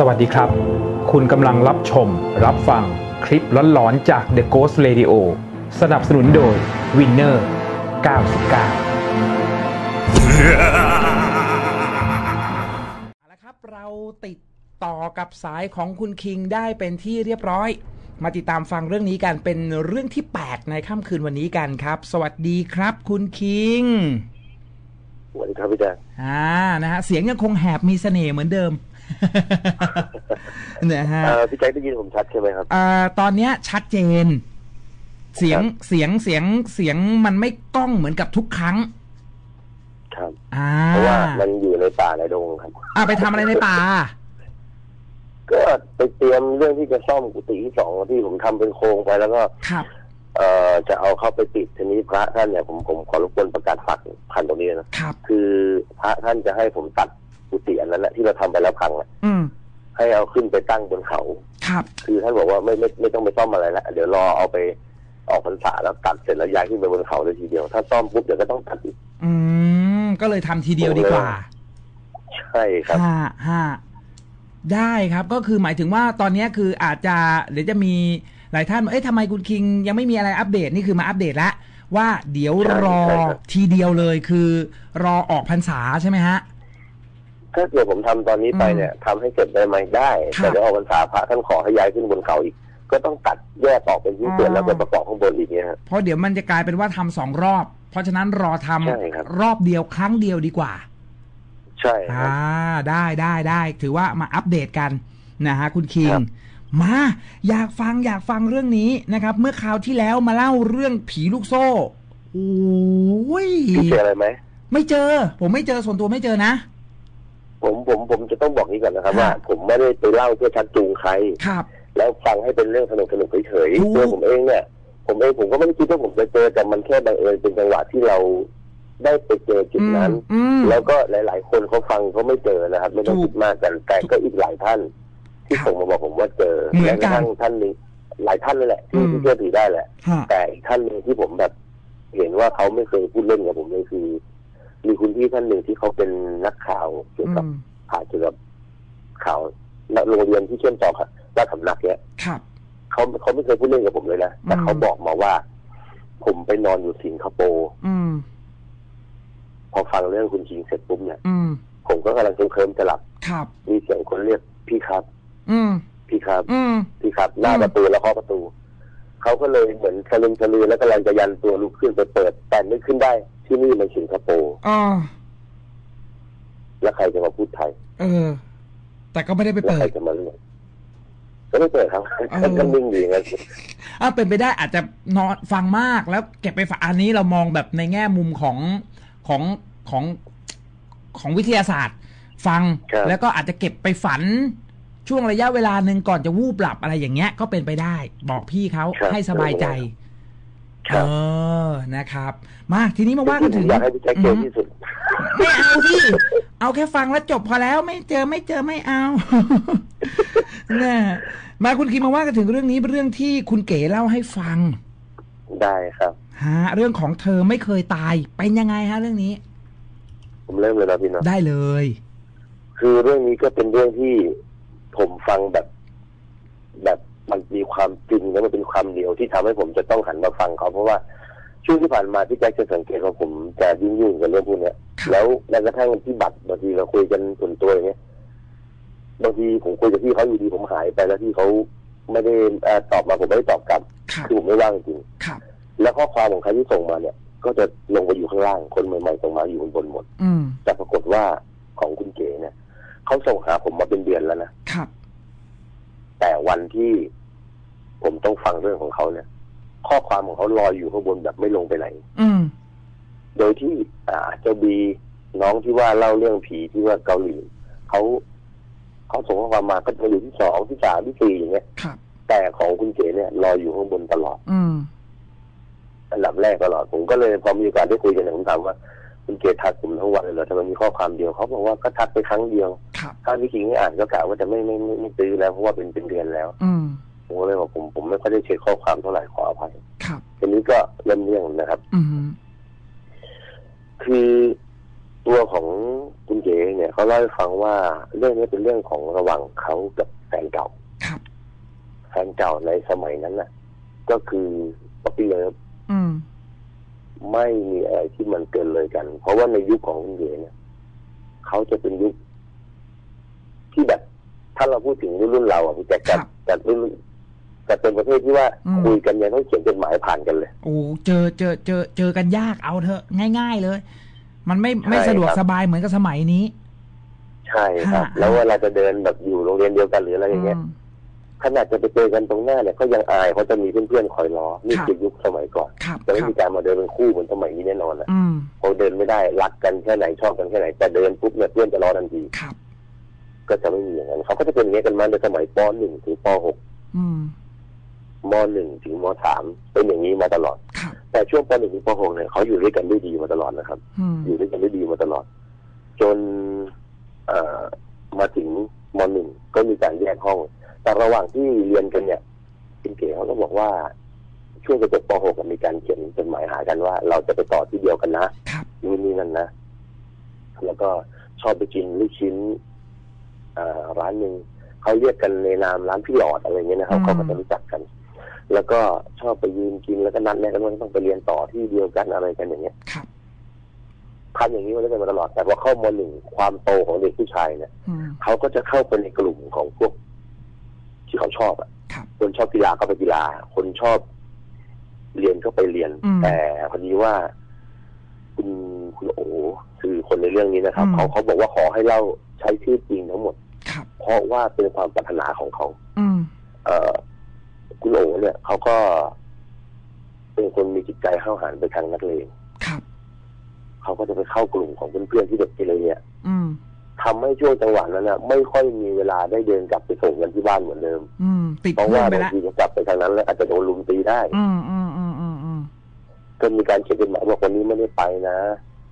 สวัสดีครับ คุณกำลังรับชม รับฟังคลิปล้อนๆจาก The Ghost Radio สนับสนุนโดย Winner 99เอาละครับเราติดต่อกับสายของคุณคิงได้เป็นที่เรียบร้อย มาติดตามฟังเรื่องนี้กันเป็นเรื่องที่ 8 ในค่ำคืนวันนี้กันครับ สวัสดีครับ คุณคิงสวัสดีครับพี่แจ๊คอ่านะฮะเสียงยังคงแหบมีเสน่ห์เหมือนเดิม นะฮะเอ่อพี่แจ๊คได้ยินผมชัดใช่ไหมครับอ่าตอนเนี้ยชัดเจน เสียงครับเสียงเสียงเสียงมันไม่ก้องเหมือนกับทุกครั้ง ครับอ่าเพราะว่ามันอยู่ในป่าในดงครับอ่าไปทำอะไรในป่า ก็ไปเตรียมเรื่องที่จะซ่อมกุฏิที่สองที่ผมทำเป็นโครงไปแล้วก็ครับเอ่อจะเอาเข้าไปติดทีนี้พระท่านเนี่ยผมผมขอรบกวนประกาศฝากพันตรงนี้นะครับ คือพระท่านจะให้ผมตัด กุฏิอันนั้นแหละที่เราทำไปแล้วพังอะอืมให้เอาขึ้นไปตั้งบนเขา ครับ คือท่านบอกว่าไม่ไม่ไม่ต้องไปซ่อมอะไรแล้วเดี๋ยวรอเอาไปออกพรรษาแล้วตัดเสร็จแล้วย้ายขึ้นไปบนเขาเลยทีเดียว ถ้าซ่อมปุ๊บเดี๋ยวก็ต้องตัดอีก อืม ก็เลยทำทีเดียวดีกว่า ใช่ครับห้าห้าได้ครับ ก็คือหมายถึงว่าตอนเนี้ยคืออาจจะเดี๋ยวจะมีหลายท่านบอกเอ๊ะทำไมคุณคิง ยังไม่มีอะไรอัปเดตนี่คือมาอัปเดตแล้วว่าเดี๋ยวใช่รอใช่ครับทีเดียวเลยคือ รอออกพรรษาใช่ไหมฮะ ถ้าเกิดผมทำตอนนี้ไปเนี่ยทำให้เสร็จได้ไหมได้ครับแต่เดี๋ยวออกพรรษาพระท่านขอให้ย้ายขึ้นบนเขาอีก ก็ต้องตัดแยกออกเป็นชิ้นส่วนอ๋อแล้วไปประกอบข้างบนอีกเนี่ยฮะเพราะเดี๋ยวมันจะกลายเป็นว่าทำสองรอบ เพราะฉะนั้นรอทำใช่ครับรอบเดียวครั้งเดียวดีกว่า ใช่คอ่ารับได้ได้ได้ถือว่ามาอัปเดตกันนะฮะคุณคิงครับมาอยากฟังอยากฟังเรื่องนี้นะครับ เมื่อคราวที่แล้วมาเล่าเรื่องผีลูกโซ่โอ้ยพี่เจออะไรไหมไม่เจอ ผมไม่เจอส่วนตัวไม่เจอนะ ผมผมผมจะต้องบอกนี้ก่อนนะครับครับ ว่าผมไม่ได้ไปเล่าเพื่อชักจูงใครครับ แล้วฟังให้เป็นเรื่องสนุกสนุกเฉยถูกๆตัวผมเองเนี่ย ผมเองผมก็ไม่ได้คิดว่าผมจะเจอแต่มันแค่บังเอิญเป็นจังหวะที่เราได้ไปเจอจุดนั้นอืมแล้วก็หลาย ๆ คนเขาฟังเขาไม่เจอนะครับ ไม่ต้องถูกคิดมากกันแต่ก็อีกหลายท่าน ที่ครับส่งมาบอกผมว่าเจอเหมือนกันแม้กระทั่งท่านหนึงหลายท่านเลยแหละที่อืมที่เชื่อถือได้แหละฮะแต่อีกท่านหนึ่งที่ผมแบบ เห็นว่าเขาไม่เคยพูดเล่นกับผมเลยคือ มีคุณพี่ท่านหนึ่งที่เขาเป็นนักข่าวเกี่ยวกับอืมข่าวเกี่ยวกับข่าวโรงเรียนที่เชื่อมต่อกับราชสำนักเนี่ยครับเขาเขาไม่เคยพูดเล่นกับผมเลยนะแต่อืมเขาบอกมาว่า ผมไปนอนอยู่สิงคโปร์อืมพอฟังเรื่องคุณชิงเสร็จปุ๊บเนี่ยอืมผมก็กำลังเคลิ้มๆจะหลับครับมีเสียงคนเรียกพี่ครับ อืมพี่ครับอืมพี่ครับ หน้าอืมประตูแล้วเคาะประตู เขาก็เลยเหมือนสลึมสลือแล้วกำลังจะยันตัวลุกขึ้นไปเปิด แต่นึกขึ้นได้ ที่นี่มันสิงคโปร์อ๋อแล้วใครจะมาพูดไทย เออ แต่ก็ไม่ได้ไปแล้วเปิใครด จะมาเรียกก็ไม่เปิดครับเออ ก็นิ่งดีงั้นอ่าเป็นไปได้อาจจะนอนฟังมากแล้วเก็บไปฝันอันนี้เรามองแบบในแง่มุมของของของของวิทยาศาสตร์ ฟังครับแล้วก็อาจจะเก็บไปฝันช่วงระยะเวลาหนึ่งก่อนจะวูบหลับอะไรอย่างเงี้ย ก็เป็นไปได้ บอกพี่เขาครับให้สบายใจค เอรับอนะครับ มาทีนี้มาว่ากันถึงอยากให้พี่แจ็คเจอที่สุดไม่เอาพี่เอาแค่ฟังแล้วจบพอแล้วไม่เจอไม่เจอไม่เอานะมาคุณคิมมาว่ากันถึงเรื่องนี้เป็นเรื่องที่คุณเก๋เล่าให้ฟัง ได้ครับฮะเรื่องของเธอไม่เคยตายเป็นยังไงฮะ เรื่องนี้ ผมเริ่มเลยนะพี่เนาะได้เลย คือเรื่องนี้ก็เป็นเรื่องที่ผมฟังแบบ แบบ มันมีความจริงแล้วมันเป็นความเดียวที่ทำให้ผมจะต้องหันมาฟังเขาเพราะว่าช่วงที่ผ่านมาพี่แจ็คจะสังเกตว่าผมจะยุ่งยุ่งๆกับเรื่องพวกเนี้ยครับแล้วแม้กระทั่งที่บัตรบางทีเราคุยกันส่วนตัวอย่างเงี้ยบางทีผมคุยกับพี่เขาอยู่ดีผมหายไปแล้วที่เขาไม่ได้เอ่อตอบมาผมไม่ได้ตอบกลับครับคือผมไม่ว่างจริงครับแล้วข้อความของใครที่ส่งมาเนี่ย ก็จะลงไปอยู่ข้างล่างคนใหม่ๆส่งมาอยู่บนบนหมดอืมแต่ปรากฏว่าของคุณเก๋เนี่ยเขาส่งหาผมมาเป็นเดือนแล้วนะครับแต่วันที่ ผมต้องฟังเรื่องของเขาเนี่ยข้อความของเขาลอยอยู่ข้างบนแบบไม่ลงไปไหนอืมโดยที่อ่าเจ้าบีน้องที่ว่าเล่าเรื่องผีที่ว่าเกาหลีเขาเขาส่งข้อความมาก็จะอยู่ที่สองที่สามที่สี่อย่างเงี้ยครับแต่ของคุณเก๋เนี่ยลอยอยู่ข้างบนตลอด อืมอันดับแรกตลอดผมก็เลยพอมีโอกาสได้คุยกันเนี่ยผมถามว่าคุณเก๋ทักผมทั้งวันเลยเหรอทำไมมีข้อความเดียวเขาบอกว่าก็ทักไปครั้งเดียวครับถ้าพี่คิงไม่อ่านก็กะว่าจะไม่ไม่ไม่ไม่ซื้อแล้วเพราะว่าเป็นเป็นเดือนแล้ว อืม ผมก็เลยบอกผมผมไม่ค่อยได้เช็คข้อความเท่าไหร่ขออภัยครับทีนี้ก็เริ่มเรื่องนะครับ อืมคือตัวของคุณเก๋เองเนี่ยเขาเล่าให้ฟังว่าเรื่องนี้เป็นเรื่องของระหว่างเขากับแฟนเก่าครับแฟนเก่าในสมัยนั้นน่ะ ก็คือ puppy love อืมไม่มีอะไรที่มันเกินเลยกัน เพราะว่าในยุคของคุณเก๋เนี่ยเขาจะเป็นยุคที่แบบ ถ้าเราพูดถึงรุ่นรุ่นเราอะพี่แจ๊คครักับบกับรุ่น แต่เป็นประเภทที่ว่าอืม คุยกันยังต้องเขียนจดหมายผ่านกันเลย โอ้เจอเจอเจอเจอกันยากเอาเถอะง่าย ๆเลย มันไม่ไม่ใช่สะดวกครับ สบายเหมือนกับสมัยนี้ ใช่ครับฮะแล้วเวลาจะเดินแบบอยู่โรงเรียนเดียวกันหรืออะไรอย่างเงี้ยมขนาดจะไปเจอกันตรงหน้าเนี่ยก็ยังอายเพราะจะมีเพื่อนๆคอยรอนี่ครับคือยุคสมัยก่อนครับจะไม่ครับมีการมาเดินเป็นคู่เหมือนสมัยนี้แน่นอนนะอืมพอเดินไม่ได้รักกันแค่ไหนชอบกันแค่ไหนแต่เดินปุ๊บเนี่ยเพื่อนจะรอทันทีครับ ก็จะไม่มีอย่างนั้นเขาก็จะเป็นอย่างนี้ยกันมาในสมัยป .1 ถึงปอืม .6 ม .1 ถึงม .3 เป็นอย่างนี้มาตลอดครับแต่ช่วงป .1 ถึงป .6 เนี่ยเขาอยู่ด้วยกันด้วยดีมาตลอดนะครับอืมอยู่ด้วยกันด้วยดีมาตลอด จนเอ่อมาถึงม .1 ก็มีการแยกห้อง แต่ระหว่างที่เรียนกันเนี่ยคุณเก๋เขาก็บอกว่า ช่วงจะจบป .6 ก็มีการเขียนจดหมายหากันว่า เราจะไปต่อที่เดียวกันนะครับนู่นนี่นั่นนะแล้วก็ชอบไปกินลูกชิ้นเอ่อร้านหนึ่งเขาเรียกกันในนามร้านพี่หลอดอะไรเงี้ยนะครับอืมเขาก็จะรู้จักกัน แล้วก็ชอบไปยืนกินแล้วก็นัดแนะกันว่าต้องไปเรียนต่อที่เดียวกันอะไรกันอย่างเงี้ยครับทำอย่างนี้มาได้มาตลอด แต่พอเข้ามหนึ่งความโตของเด็กผู้ชายเนี่ยอืมเขาก็จะเข้าไปในกลุ่มของพวก ที่เขาชอบอะครับคนชอบกีฬาก็ไปกีฬา คนชอบ เรียนก็ไปเรียนอืมแต่พอดีว่า คุณคุณโอคือคนในเรื่องนี้นะครับอืมเขาเขาบอกว่าขอให้เล่าใช้ชื่อจริงทั้งหมดครับเพราะว่าเป็นความปรารถนาของเขาอืมเอ่อ คุณโอเนี่ยเขาก็ เป็นคนมีจิตใจห้าวหาญไปทางนักเลงครับเขาก็จะไปเข้ากลุ่มของเพื่อนๆที่เด็กเกเรเนี่ยอืมทำให้ช่วงจังหวะนั้นนะไม่ค่อยมีเวลาได้เดินกลับไปส่งกันที่บ้านเหมือนเดิม อืมติดเพราะเพื่อว่านไปบางละทีจะกลับไปทางนั้น แล้วอาจจะโดนลุมตีได้ อืมอืมอืมอืมอืมก็มีการเขียนจดหมายว่าคนนี้ไม่ได้ไปนะ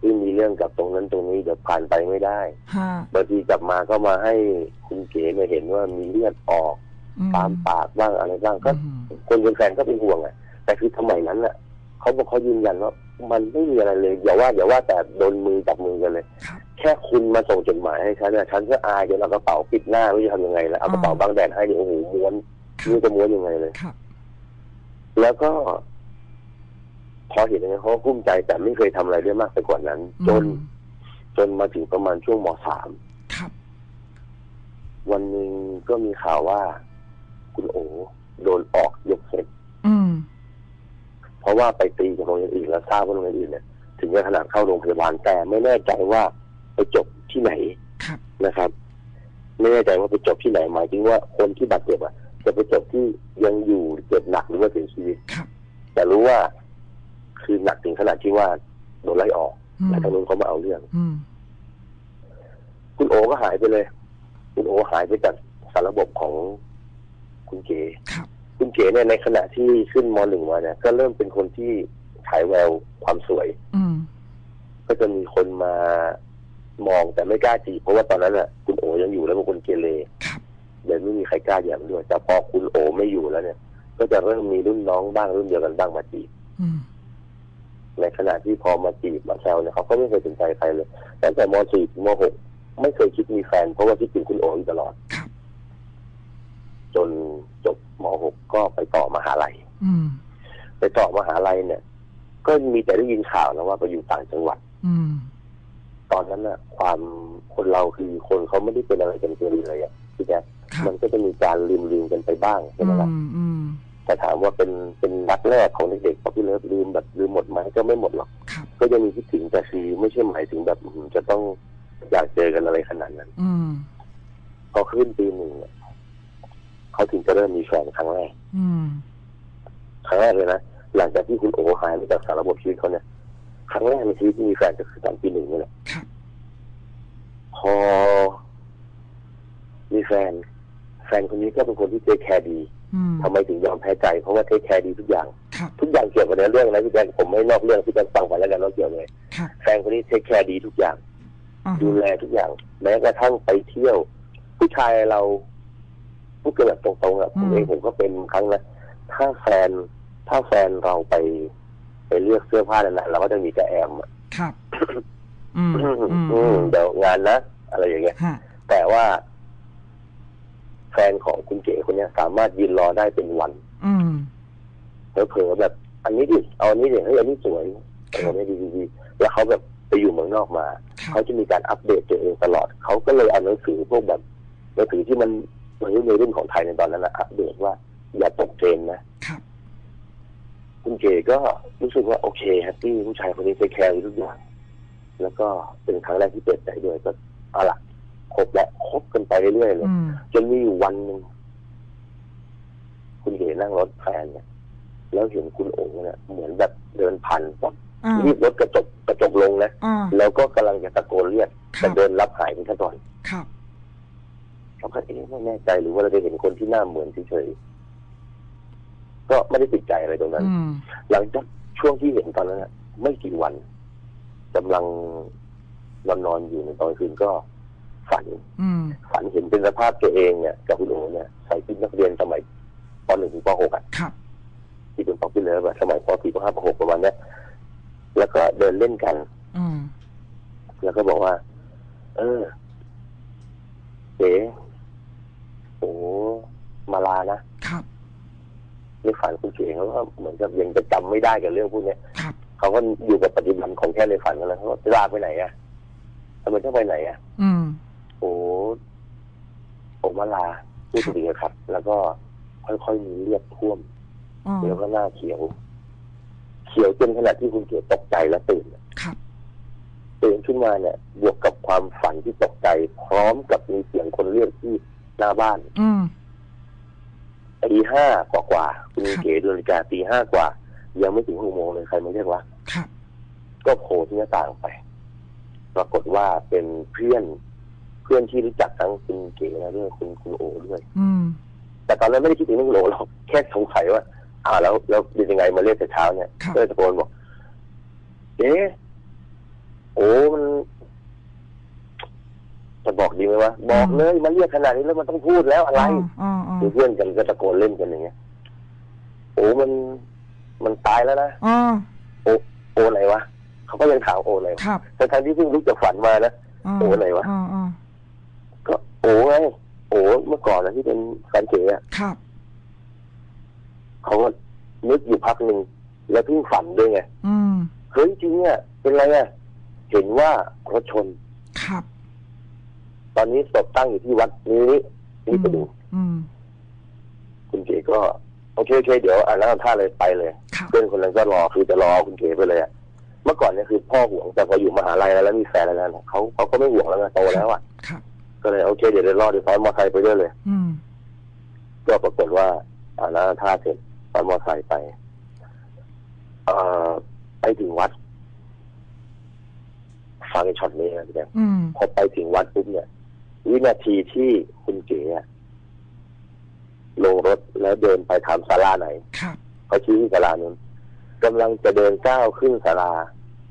ที่มีเรื่องกับตรงนั้นตรงนี้เดี๋ยวผ่านไปไม่ได้ฮะบางทีกลับมาก็มาให้คุณเก๋เนี่ยเห็นว่ามีเลือดออกอื ตามปากบ้างอะไรบ้างก็อืมคนเป็นแฟนก็เป็นห่วงอะ แต่คือสมัยนั้นอะเขาบอกเขายืนยันว่ามันไม่มีอะไรเลยอย่าว่าอย่าว่าแต่โดนมือจับมือกันเลยครับแค่คุณมาส่งจดหมายให้ฉันเนี่ยฉันก็อายจนเอากระเป๋าปิดหน้าไม่รู้จะทำยังไงแล้วเอากระเป๋าบังแดดให้เนี่ยโอ้โหม้วนคไม่รับรู้จะม้วนยังไงเลยครับแล้วก็ พอเห็นอย่างนี้นเขาก็กุ้มใจแต่ไม่เคยทำอะไรได้มากไปกว่านั้น จนอืมจนมาถึงประมาณช่วงมสามครับวันหนึ่งก็มีข่าวว่า คุณโอโดนออกยกเซตอืมเพราะว่าไปตีกับโรงเรียนอื่นแล้วทราบว่าโรงเรียนอื่นเนี่ยถึงจะขนาดเข้าโรงพยาบาลแต่ไม่แน่ใจว่าไปจบที่ไหนครับนะครับ ไม่แน่ใจว่าไปจบที่ไหนหมายถึงว่าคนที่บาดเจ็บอะจะไปจบที่ยังอยู่เจ็บหนักหรือว่าเสียชีวิตครับแต่รู้ว่าคือหนักถึงขนาดที่ว่าโดนไล่ออกอืมและทางนู้นเขามาเอาเรื่องอืมคุณโอก็หายไปเลย คุณโอหายไปจากสารระบบของ คุณเก๋ครับคุณเก๋เนี่ยในขณะที่ขึ้นมหนึ่งมาเนี่ย ก็เริ่มเป็นคนที่ฉายแววความสวย อืมก็จะมีคนมามองแต่ไม่กล้าจีบเพราะว่าตอนนั้นน่ะ คุณโอยังอยู่แล้วเป็นคนเกเรครับเดี๋ยวไม่มีใครกล้าแย้มด้วย แต่พอคุณโอไม่อยู่แล้วเนี่ย ก็จะเริ่มมีรุ่นน้องบ้างรุ่นเดียวกันบ้างมาจีบอืมในขณะที่พอมาจีบมาแซวเนี่ยเขาก็ไม่เคยสนใจใครเลยตั้งแต่ม .4 ถึงม .6 ไม่เคยคิดมีแฟน เพราะว่าคิดถึงคุณโออยู่ตลอดครับจนจบ ม .6 ก็ไปต่อมหาลัยอืมไปต่อมหาลัยเนี่ย ก็มีแต่ได้ยินข่าวนะว่าไปอยู่ต่างจังหวัดอืมตอนนั้นน่ะความคนเราคือคนเขาไม่ได้เป็นอะไรกันเกินเลยอะพี่แจ๊คครับมันก็จะมีการลืมลืมๆกันไปบ้างใช่อืไหมล่ะมอืมแต่ถามว่าเป็นเป็นรักแรกของเด็กๆพอพี่เลิฟลืมแบบลืมหมดไหมก็ไม่หมดหรอกครับก็ยังมีคิดถึงแต่คือไม่ใช่หมายถึงแบบอื้อหือจะต้องอยากเจอกันอะไรขนาดนั้นอืมพอขึ้นปีหนึ่ง เนี่ยเขาถึงจะเริ่มมีแฟนครั้งแรกอืมครั้งแรกเลยนะหลังจากที่คุณโอหายไปจากสารระบบชีวิตเขาเนี่ยครั้งแรกในชีวิตที่มีแฟนก็คือตอนปีหนึ่งนี่แหละครับพอมีแฟน แฟนคนนี้ก็เป็นคนที่ take care ดีอืมทำไมถึงยอมแพ้ใจ เพราะว่า take care ดีทุกอย่างครับทุกอย่างเกี่ยวกับในเรื่องนะพี่แจ๊คผมไม่นอกเรื่องพี่แจ๊คฟังไปแล้วกันว่าเกี่ยวเลยครับแฟนคนนี้ take care ดีทุกอย่างอ่าดูแลทุกอย่าง แม้กระทั่งไปเที่ยว ผู้ชายเรา พูดกันแบบตรงๆอะผมเองผมก็เป็นครั้งนะถ้าแฟน ถ้าแฟนเราไป ไปเลือกเสื้อผ้านั่นแหละเราก็จะมีแต่แอมอะครับอืมอืมอืมเดี๋ยวงานนะอะไรอย่างเงี้ยฮะแต่ว่า แฟนของคุณเก๋คนเนี้ย สามารถยืนรอได้เป็นวัน อืมเผลอๆแบบ อันนี้ดิเอาอันนี้ดิเฮ้ยอันนี้สวยครับเอาอันนี้ดีๆแล้วเขาแบบไปอยู่เมืองนอกมาครับเขาจะมีการอัปเดตตัวเองตลอด เขาก็เลยเอาหนังสือพวกแบบหนังสือที่มัน มันในรุ่นของไทยในตอนนั้นนะอัปเดตว่า อย่าตกเทรนด์นะครับคุณเก๋ก็รู้สึกว่าโอเค happy ผู้ชายคนนี้ take care ทุกอย่างแล้วก็เป็นครั้งแรกที่เปิดใจด้วยก็เอาล่ะคบและคบกันไปเรื่อยๆเลยอืมจนมีอยู่วันหนึ่งคุณเก๋นั่งรถแฟนเนี่ยแล้วเห็นคุณโอ๋เนี่ยเหมือนแบบเดินผ่านแบบอ่ารีบรถกระจกกระจกลงนะอ่าแล้วก็กำลังจะตะโกนเรียกครัแต่บเดินรับหายไปซะก่อนครับ เราก็เอ๊ะไม่แน่ใจหรือว่าเราจะเห็นคนที่หน้าเหมือนเฉยๆก็ไม่ได้ติดใจอะไรตรงนั้นอืมหลังจากช่วงที่เห็นตอนนั้นน่ะไม่กี่วันกำลังนอนนอนๆอยู่ในตอนกลางคืนก็ฝันอืมฝันเห็นเป็นสภาพตัวเองเนี่ยกับคุณโอเนี่ยใส่ชุดนักเรียนสมัยป .1 ถึงป .6 อะครับที่เป็น puppy love อะสมัยป .4 ป .5 ป .6 ประมาณเนี้ยแล้วก็เดินเล่นกัน อืมแล้วก็บอกว่า เออเก๋ โอ้มาลานะครับ ในฝันคุณเก๋เขาก็เหมือนกับยังจะจำไม่ได้กับเรื่องพวกเนี้ยครับ เขาก็อยู่กับปัจจุบันของแค่ในฝันกันแล้วเขาก็ลาไปไหนอะทำไมต้องไปไหนอะอืม โอ้โอ้มาลาพูดดีครับ แล้วก็ค่อยๆมีเลือดท่วมอ๋อแล้วก็หน้าเขียว เขียวจนขนาดที่คุณเก๋ตกใจและตื่นครับ ตื่นขึ้นมาเนี่ย บวกกับความฝันที่ตกใจ พร้อมกับมีเสียงคนเรียกที่ หน้าบ้านอืมตีห้ากว่ากว่าๆคุณครับเก๋ดูนาฬิกาตีห้ากว่า ยังไม่ถึงหกโมงเลยใครมาเรียกวะครับก็โผล่ที่หน้าต่างไป ปรากฏว่าเป็นเพื่อน เพื่อนที่รู้จักทั้งคุณเก๋และด้วยคุณคุณโอด้วยอืมแต่ตอนนั้นไม่ได้คิดถึงเรื่องคุณโอหรอกแค่สงสัยว่าอ่าแล้วแล้วเป็นยังไงมาเรียกแต่เช้าเนี่ยครับก็เลยตะโกนบอกเอ๊ะโอ้มัน จะบอกดีไหมวะบอกเลยมาเรียกขนาดนี้แล้วมันต้องพูดแล้วอะไรอ๋ออ๋อคือเพื่อนกันก็ตะโกนเล่นกันอย่างเงี้ยโอ้มันมันตายแล้วนะอ๋อโอไหนวะเขาก็ยังถามโอไหนวะครับทั้งๆที่เพิ่งลุกจากฝันมานะโอ้ไหนวะอ๋ออ๋อก็โอ้ไงโอ้เมื่อก่อนนะที่เป็นแฟนเก๋อะครับเขาก็นึกอยู่พักหนึ่งแล้วเพิ่งฝันด้วยไงอืมเฮ้ยจริงเนี่ยเป็นไรอะเห็นว่ารถชนครับ ตอนนี้ศพตั้งอยู่ที่วัดนี้นี่ไปดูอืมคุณเก๋ก็โอเคโอเคเดี๋ยวอ่านแล้วท่าเลยไปเลยครับเพื่อนคนนั้นก็รอคือจะรอคุณเก๋ไปเลยอะเมื่อก่อนเนี่ยคือพ่อห่วงแต่พออยู่มหาลัยแล้วแล้วมีแฟนแล้วนะเขาเขาก็ไม่ห่วงแล้วไงโตแล้วอะครับก็เลยโอเคเดี๋ยวเดี๋ยวรอเดี๋ยวซ้อนมอเตอร์ไซค์ไปด้วยเลยอืมก็ปรากฏว่าอ่านแล้วท่าเสร็จซ้อนมอเตอร์ไซค์ไปเอ่อไปถึงวัดฟังไอ้ช็อตนี้นะพี่แดงอืมพอไปถึงวัดปุ๊บเนี่ย วินาทีที่คุณเก๋อะลงรถแล้วเดินไปถามศาลาไหนครับเขาชี้ที่ศาลานู้นกำลังจะเดินก้าวขึ้นศาลา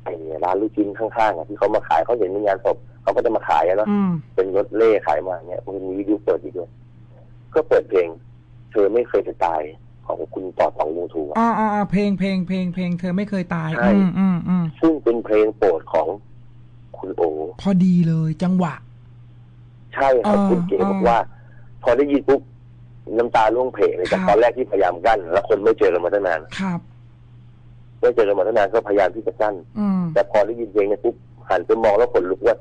ไอ้ร้านลูกชิ้นข้างๆอะที่เขามาขายเขาเห็นมีงานศพเขาก็จะมาขายอะเนาะอืมเป็นรถเล่ขายมาเนี่ยมันมีวิทยุเปิดอยู่ด้วยก็เปิดเพลง เธอไม่เคยจะตายของคุณต่อสองวงทูอะอ๋ออ๋ออ๋อเพลงเพลงเพลงเพลงเธอไม่เคยตายใช่อืมอืมอืมซึ่งเป็นเพลงโปรดของคุณโอ พอดีเลยจังหวะ ใช่ครับอ่าคุณเก๋อ่าบอกว่า พอได้ยินปุ๊บน้ำตาร่วงเพเลยจากครับตอนแรกที่พยายามกั้น แล้วคนไม่เจอกันมาตั้งนานครับไม่เจอกันมาตั้งนานก็พยายามที่จะกั้นอืมแต่พอได้ยินเพลงเนี่ยปุ๊บหันไปมองแล้วขนลุกว่า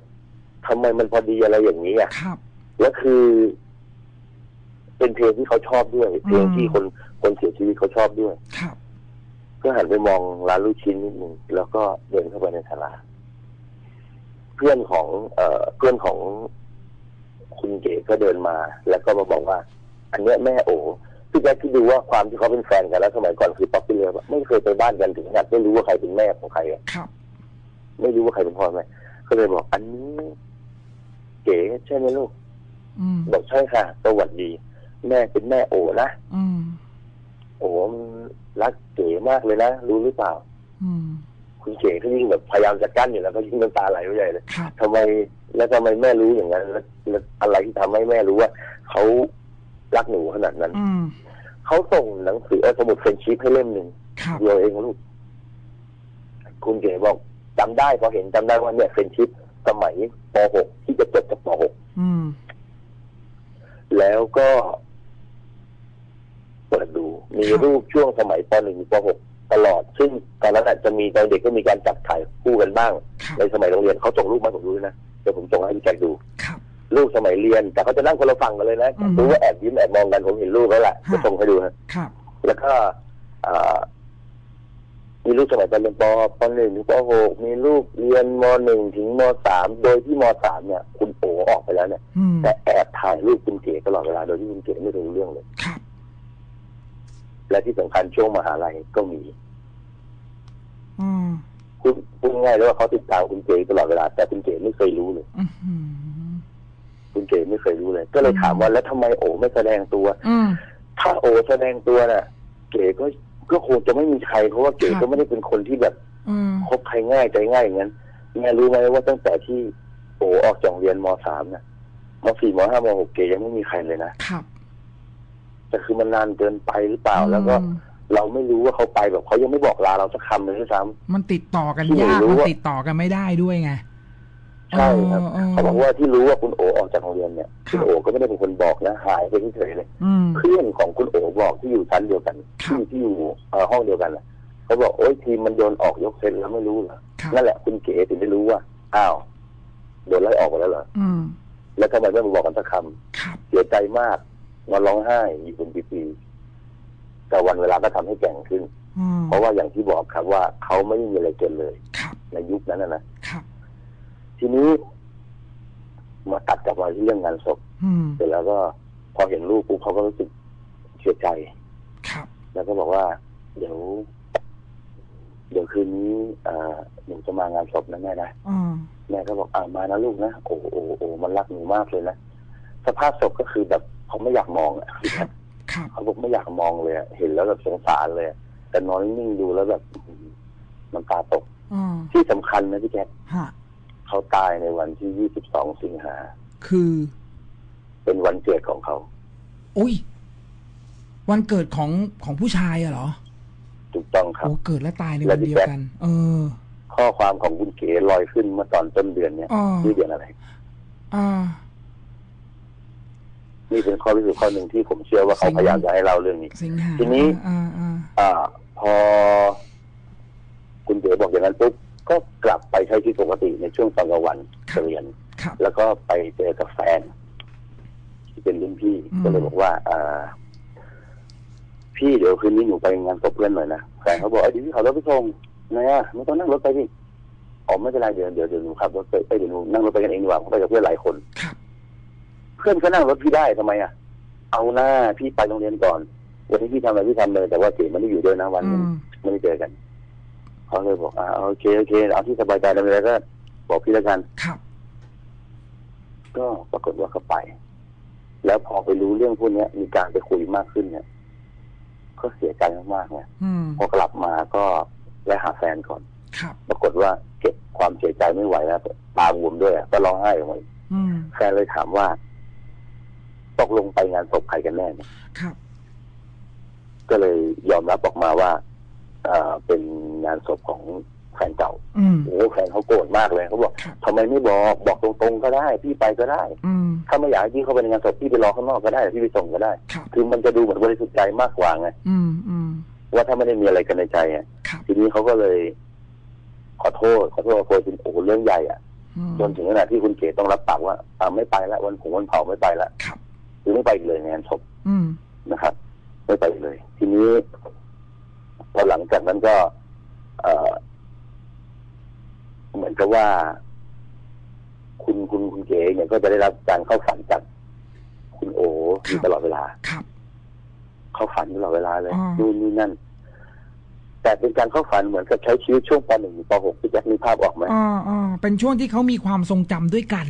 ทำไมมันพอดีอะไรอย่างนี้อะครับแล้วคือ เป็นเพลงที่เขาชอบด้วย เพลงที่อืมคนคนเสียชีวิตเขาชอบด้วยครับก็หันไปมองร้านลูกชิ้นนิดนึงแล้วก็เดินเข้าไปในศาลาเพื่อนของ เอ่อเพื่อนของ คุณเก๋ก็เดินมา แล้วก็มาบอกว่า อันเนี้ยแม่โอพี่แจ๊คที่ดูว่าความที่เขาเป็นแฟนกันแล้วสมัยก่อนคือ puppy love อะไม่เคยไปบ้านกันถึงขนาดไม่รู้ว่าใครเป็นแม่ของใครอะครับ ไม่รู้ว่าใครเป็นพ่อแม่ก็เลยบอกอันนี้เก๋ใช่ไหมลูกอืมบอกใช่ค่ะ สวัสดี แม่เป็นแม่โอนะอืมโอ้มันรักเก๋มากเลยนะรู้หรือเปล่าอืม คุณเก๋ก็ยิ่งแบบพยายามจะกลั้นอยู่แล้วก็ยิ่งน้ำตาไหลไปใหญ่เลยครับทำไมแล้วทำไมแม่รู้อย่างนั้นแล้วอะไรที่ทำให้แม่รู้ว่าเขารักหนูขนาดนั้นเขาส่งหนังสือสมุด friendship ให้เล่มหนึ่งคนเดียวเองลูก คุณเก๋บอกจำได้พอเห็นจำได้ว่าเนี่ย friendshipสมัยป .6 ที่จะจบจากป .6 แล้วก็เปิดดูมีรูปช่วงสมัยป .1 ป .6 ตลอด ซึ่งตอนนั้นอาจจะมีตอนเด็กก็มีการจับถ่ายคู่กันบ้างครับในสมัยโรงเรียนเขาส่งรูปมาให้ผมดูด้วยนะเดี๋ยวผมส่งให้พี่แจ็คดูครับรูปสมัยเรียน แต่เขาจะนั่งคนละฝั่งกันเลยนะอือฮึดูว่าแอบยิ้มแอบมองกันผมเห็นรูปแล้วแหละฮะจะส่งให้ดูนะครับ แล้วก็อ่ามีรูปสมัยตอนเรียนปปหนึ่งถึงปหกมีรูปเรียนมหนึ่งถึงมสามโดยที่มสามเนี่ย คุณโอออกไปแล้วเนี่ยอืมแต่แอบถ่ายรูปคุณเก๋ตลอดเวลาโดยที่คุณเก๋ไม่รู้เรื่องเลยครับ และที่สำคัญช่วงมหาลัยก็มีอืมคุณพูดง่ายๆเลยว่าเขาติดตามคุณเก๋ตลอดเวลา แต่คุณเก๋ไม่เคยรู้เลยอืมคุณเก๋ไม่เคยรู้เลย ก็เลยถามว่าแล้วทำไมโอไม่แสดงตัวอืมถ้าโอแสดงตัวน่ะ เก๋ก็ก็คงจะไม่มีใครเพราะว่าเก๋ครับก็ไม่ได้เป็นคนที่แบบอืมคบใครง่ายใจง่ายอย่างนั้นแม่รู้ไหมว่าตั้งแต่ที่โอออกจากโรงเรียนมสามน่ะมสี่มห้ามหกเก๋ยังไม่มีใครเลยนะครับ แต่คือมันนานเกินไปหรือเปล่า แล้วก็อืมเราไม่รู้ว่าเขาไปแบบเขายังไม่บอกลาเราสักคำเลยด้วยซ้ำมันติดต่อกันที่หนูยากรู้มันว่าติดต่อกันไม่ได้ด้วยไงใช่ครับเออเขาบอกว่าที่รู้ว่าคุณโอออกจากโรงเรียนเนี่ยครับคุณโอก็ไม่ได้เป็นคนบอกนะหายไปเฉยๆเลยอืมเพื่อนของคุณโอบอกที่อยู่ชั้นเดียวกันครับที่ที่อยู่เอ่อห้องเดียวกันน่ะเขาบอกโอ๊ยทีมมันโดนออกยกเซตแล้วไม่รู้เหรอครับนั่นแหละคุณเก๋ถึงได้รู้ว่าอ้าวโดนไล่ออกไปแล้วเหรออืมแล้วทำไมไม่มาบอกกันสักคครับำเสียใจมาก นอนร้องไห้อยู่เป็นปีๆแต่วันเวลาก็ทำให้แกร่งขึ้นอืมเพราะว่าอย่างที่บอกครับว่าเขาไม่ได้มีอะไรเกินเลยครับในยุคนั้นนะนะครับทีนี้มาตัดกลับมาที่เรื่องงานศพอืมเสร็จแล้วก็พอเห็นรูปปุ๊บเขาก็รู้สึกเสียใจครับแล้วก็บอกว่า เดี๋ยว เดี๋ยวคืนนี้เอ่อหนูจะมางานศพนะแม่นะอืมแม่ก็บอกอ่ามานะลูกนะโอ้โอ้โอ้มันรักหนูมากเลยนะสภาพศพก็คือแบบ เขาไม่อยากมองอะครับครับเขาบอกไม่อยากมองเลยอะเห็นแล้วแบบสงสารเลยอะแต่นอนนิ่งๆดูแล้วแบบอื้อหือน้ำตาตกอืมที่สำคัญนะพี่แจ๊คฮะเขาตายในวันที่22สิงหาคือ เป็นวันเกิดของเขาอุ้ยวันเกิดของของผู้ชายอะเหรอถูกต้องครับโอ้เกิดและตายในแล้วัวนพี่เดียวแจ๊คกัน เออ ข้อความของคุณเก๋ลอยขึ้นเมื่อตอนต้นเดือนเนี่ยอ๋อนี่เดือนอะไร อ่า นี่เป็นข้อพิสูจน์ข้อหนึ่งที่ผมเชื่อว่าเขาสิงพยายามจะให้เราเรื่องนี้สิงหาทีนี้อ่าอ่าอ่า พอ คุณเก๋บอกอย่างนั้นปุ๊บก็กลับไปใช้ชีวิตปกติในช่วงตอนกลางวันเรียนครับแล้วก็ไปเจอกับแฟน ที่เป็นรุ่นพี่อืมก็เลยบอกว่าอ่าพี่เดี๋ยวคืนนี้หนูไปงานศพเพื่อนหน่อยนะแฟนเขาบอกเอ้ยเดี๋ยวพี่ขับรถไปส่งนะไม่ต้องนั่งรถไปพี่อ๋อไม่เป็นไรเดี๋ยวเดี๋ยวเดี๋ยวหนูขับรถไปเอ้ยเดี๋ยวหนูนั่งรถไปกันเองดีกว่าผมไปกับเพื่อนหลายคนครับเพื่อนก็นั่งรถพี่ได้ทำไมอะ เอาหน้าพี่ไปโรงเรียนก่อน วันนี้พี่ทำอะไรพี่ทำเลย แต่ว่าเก๋มันไม่อยู่ด้วยนะวันอืนึงมไม่ได้เจอกันเขาเลยบอกอ่าโอเคโอเคเอาที่สบายใจเลยก็บอกพี่แล้วกันครับ ก็ปรากฏว่าเขาไป แล้วพอไปรู้เรื่องพวกเนี้ยมีการไปคุยมากขึ้นเนี่ยก็เสียใจมากๆเนี่ยอืมพอกลับมาก็แวะหาแฟนก่อนครับปรากฏว่าเก็บความเสียใจไม่ไหวแล้วตาบวมด้วยอะก็ร้องไห้ออกมาอีกอืมแฟนเลยถามว่า ตกลงไปงานศพใครกันแน่เนี่ยครับ ก็เลยยอมรับออกมาว่าเอ่อเป็นงานศพของแฟนเก่าอืม โอ้โหแฟนเขาโกรธมากเลยเขาบอกครับ ทำไมไม่บอกบอกตรงๆก็ได้ พี่ไปก็ได้ อืม ถ้าไม่อยากให้พี่เข้าไปในงานศพพี่ไปรอข้างนอกก็ได้พี่ไปส่งก็ได้ ครับ คือมันจะดูเหมือนบริสุทธิ์ใจมากกว่าไงอืมอืมว่าถ้าไม่ได้มีอะไรกันในใจอะครับทีนี้เขาก็เลย ขอโทษขอโทษขอโทษจนโอ้โหเรื่องใหญ่อะ อืมจนถึงขนาดที่คุณเก๋ต้องรับปากว่าอ่าไม่ไปละวันผงวันเผาไม่ไปละครับ คือไม่ไปอีกเลยในงานศพอืมนะครับ ไม่ไปอีกเลย ทีนี้พอหลังจากนั้นก็เอ่อเหมือนกับว่า คุณคุณคุณเก๋เนี่ยก็จะได้รับการเข้าฝันจากคุณโออยู่ตลอดเวลาครับเข้าฝันตลอดเวลาเลยอ่านู่นนี่นั่น แต่เป็นการเข้าฝันเหมือนกับใช้ชีวิตช่วงปหนึ่งปหกพี่แจ็คมีภาพออกไหมอ่าอ่าเป็นช่วงที่เขามีความทรงจำด้วยกัน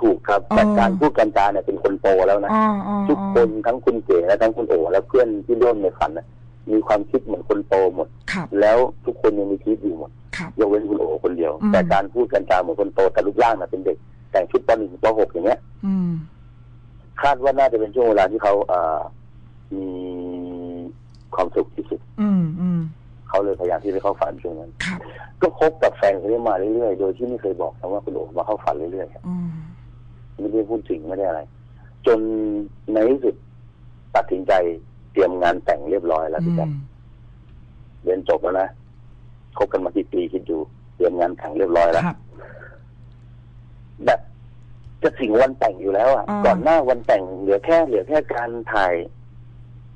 ถูกครับแต่อ่าการพูดกันจาเนี่ยเป็นคนโตแล้วนะอ่าอ่าทุกคนทั้งคุณเก๋และทั้งคุณโอและเพื่อนที่ร่วมในฝันนะมีความคิดเหมือนคนโตหมด ครับ แล้วทุกคนยังมีชีวิตอยู่หมดครับ ยกเว้นคุณโอคนเดียว อืม แต่การพูดกันจาเหมือนคนโตแต่รูปร่างน่ะเป็นเด็ก แต่งชุดปหนึ่งปหกอย่างเงี้ย อืม คาดว่าน่าจะเป็นช่วงเวลาที่เขาเอ่อมีความสุขที่สุด อืมอืมเขาเลยพยายามที่จะเข้าฝันช่วงนั้น ครับ ก็คบกับแฟนคนนี้มาเรื่อยๆ โดยที่ไม่เคยบอกนะว่าคุณโอมาเข้าฝันเรื่อยๆครับอืม ไม่ได้พูดถึงไม่ได้อะไร จนในที่สุดตัดสินใจเตรียมงานแต่งเรียบร้อยแล้วอืพี่แจ๊คมเรียนจบแล้วนะคบกันมากี่ปีคิดดูเตรียมงานแต่งเรียบร้อยแล้วครับแบบจะถึงวันแต่งอยู่แล้วอะอ่าก่อนหน้าวันแต่งเหลือแค่เหลือแค่การถ่าย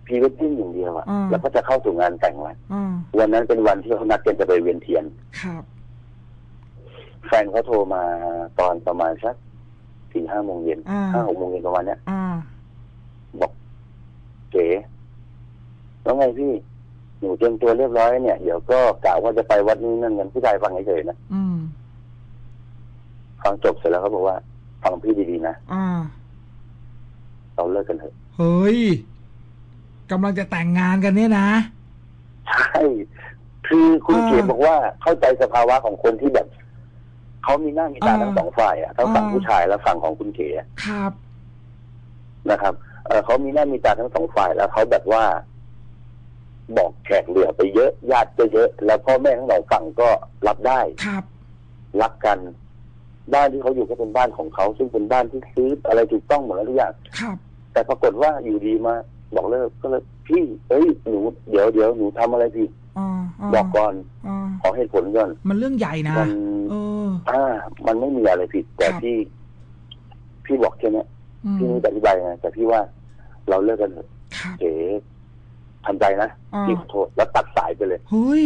พรีเวดดิ้งอย่างเดียวอะอ่าแล้วก็จะเข้าสู่งานแต่งแล้วอ่าวันนั้นเป็นวันที่เขานัดกันจะไปเวียนเทียนครับแฟนเขาโทรมาตอนประมาณสัก สี่ห้าโมงเย็นอ่าห้าหกโมงเย็นประมาณเนี้ยอ่าบอกเก๋แล้วไงพี่หนูเตรียมตัวเรียบร้อยเนี่ยเดี๋ยวก็กะว่าจะไปวัดนี้นั่นกันผู้ชายฟังเฉยๆนะอืมฟังจบเสร็จแล้วเขาบอกว่าฟังพี่ดีๆนะอ่าเราเลิกกันเถอะเฮ้ยกำลังจะแต่งงานกันเนี่ยนะใช่คือคุณอ่าเก๋บอกว่าเข้าใจสภาวะของคนที่แบบ เขามีหน้ามีตาอ่าทั้งสองฝ่ายอะทั้งฝั่งอ่าผู้ชายและฝั่งของคุณเก๋อะครับ นะครับเอ่อเขามีหน้ามีตาทั้งสองฝ่ายแล้วเขาแบบว่า บอกแขกเหลือไปเยอะญาติก็เยอะ แล้วพ่อแม่ทั้งสองฝั่งก็รับได้ครับ รักกันบ้านที่เขาอยู่ก็เป็นบ้านของเขาซึ่งเป็นบ้านที่ซื้ออะไรถูกต้องหมดแล้วทุกอย่างครับแต่ปรากฏว่าอยู่ดีมา บอกเลิกก็เลยพี่ เอ้ยหนู เดี๋ยวเดี๋ยวหนูทำอะไรผิดอ่าา บอกก่อนอ่าขอเหตุผลก่อนมันเรื่องใหญ่นะมันเอออ่า มันไม่มีอะไรผิด แต่ครับพี่ พี่บอกแค่เนี้ยอืมพี่ไม่ได้อธิบายไงแต่พี่ว่าเราเลิกกันเถอะครับเก๋ทำใจนะอ่าพี่ขอโทษแล้วตัดสายไปเลยเฮ้ย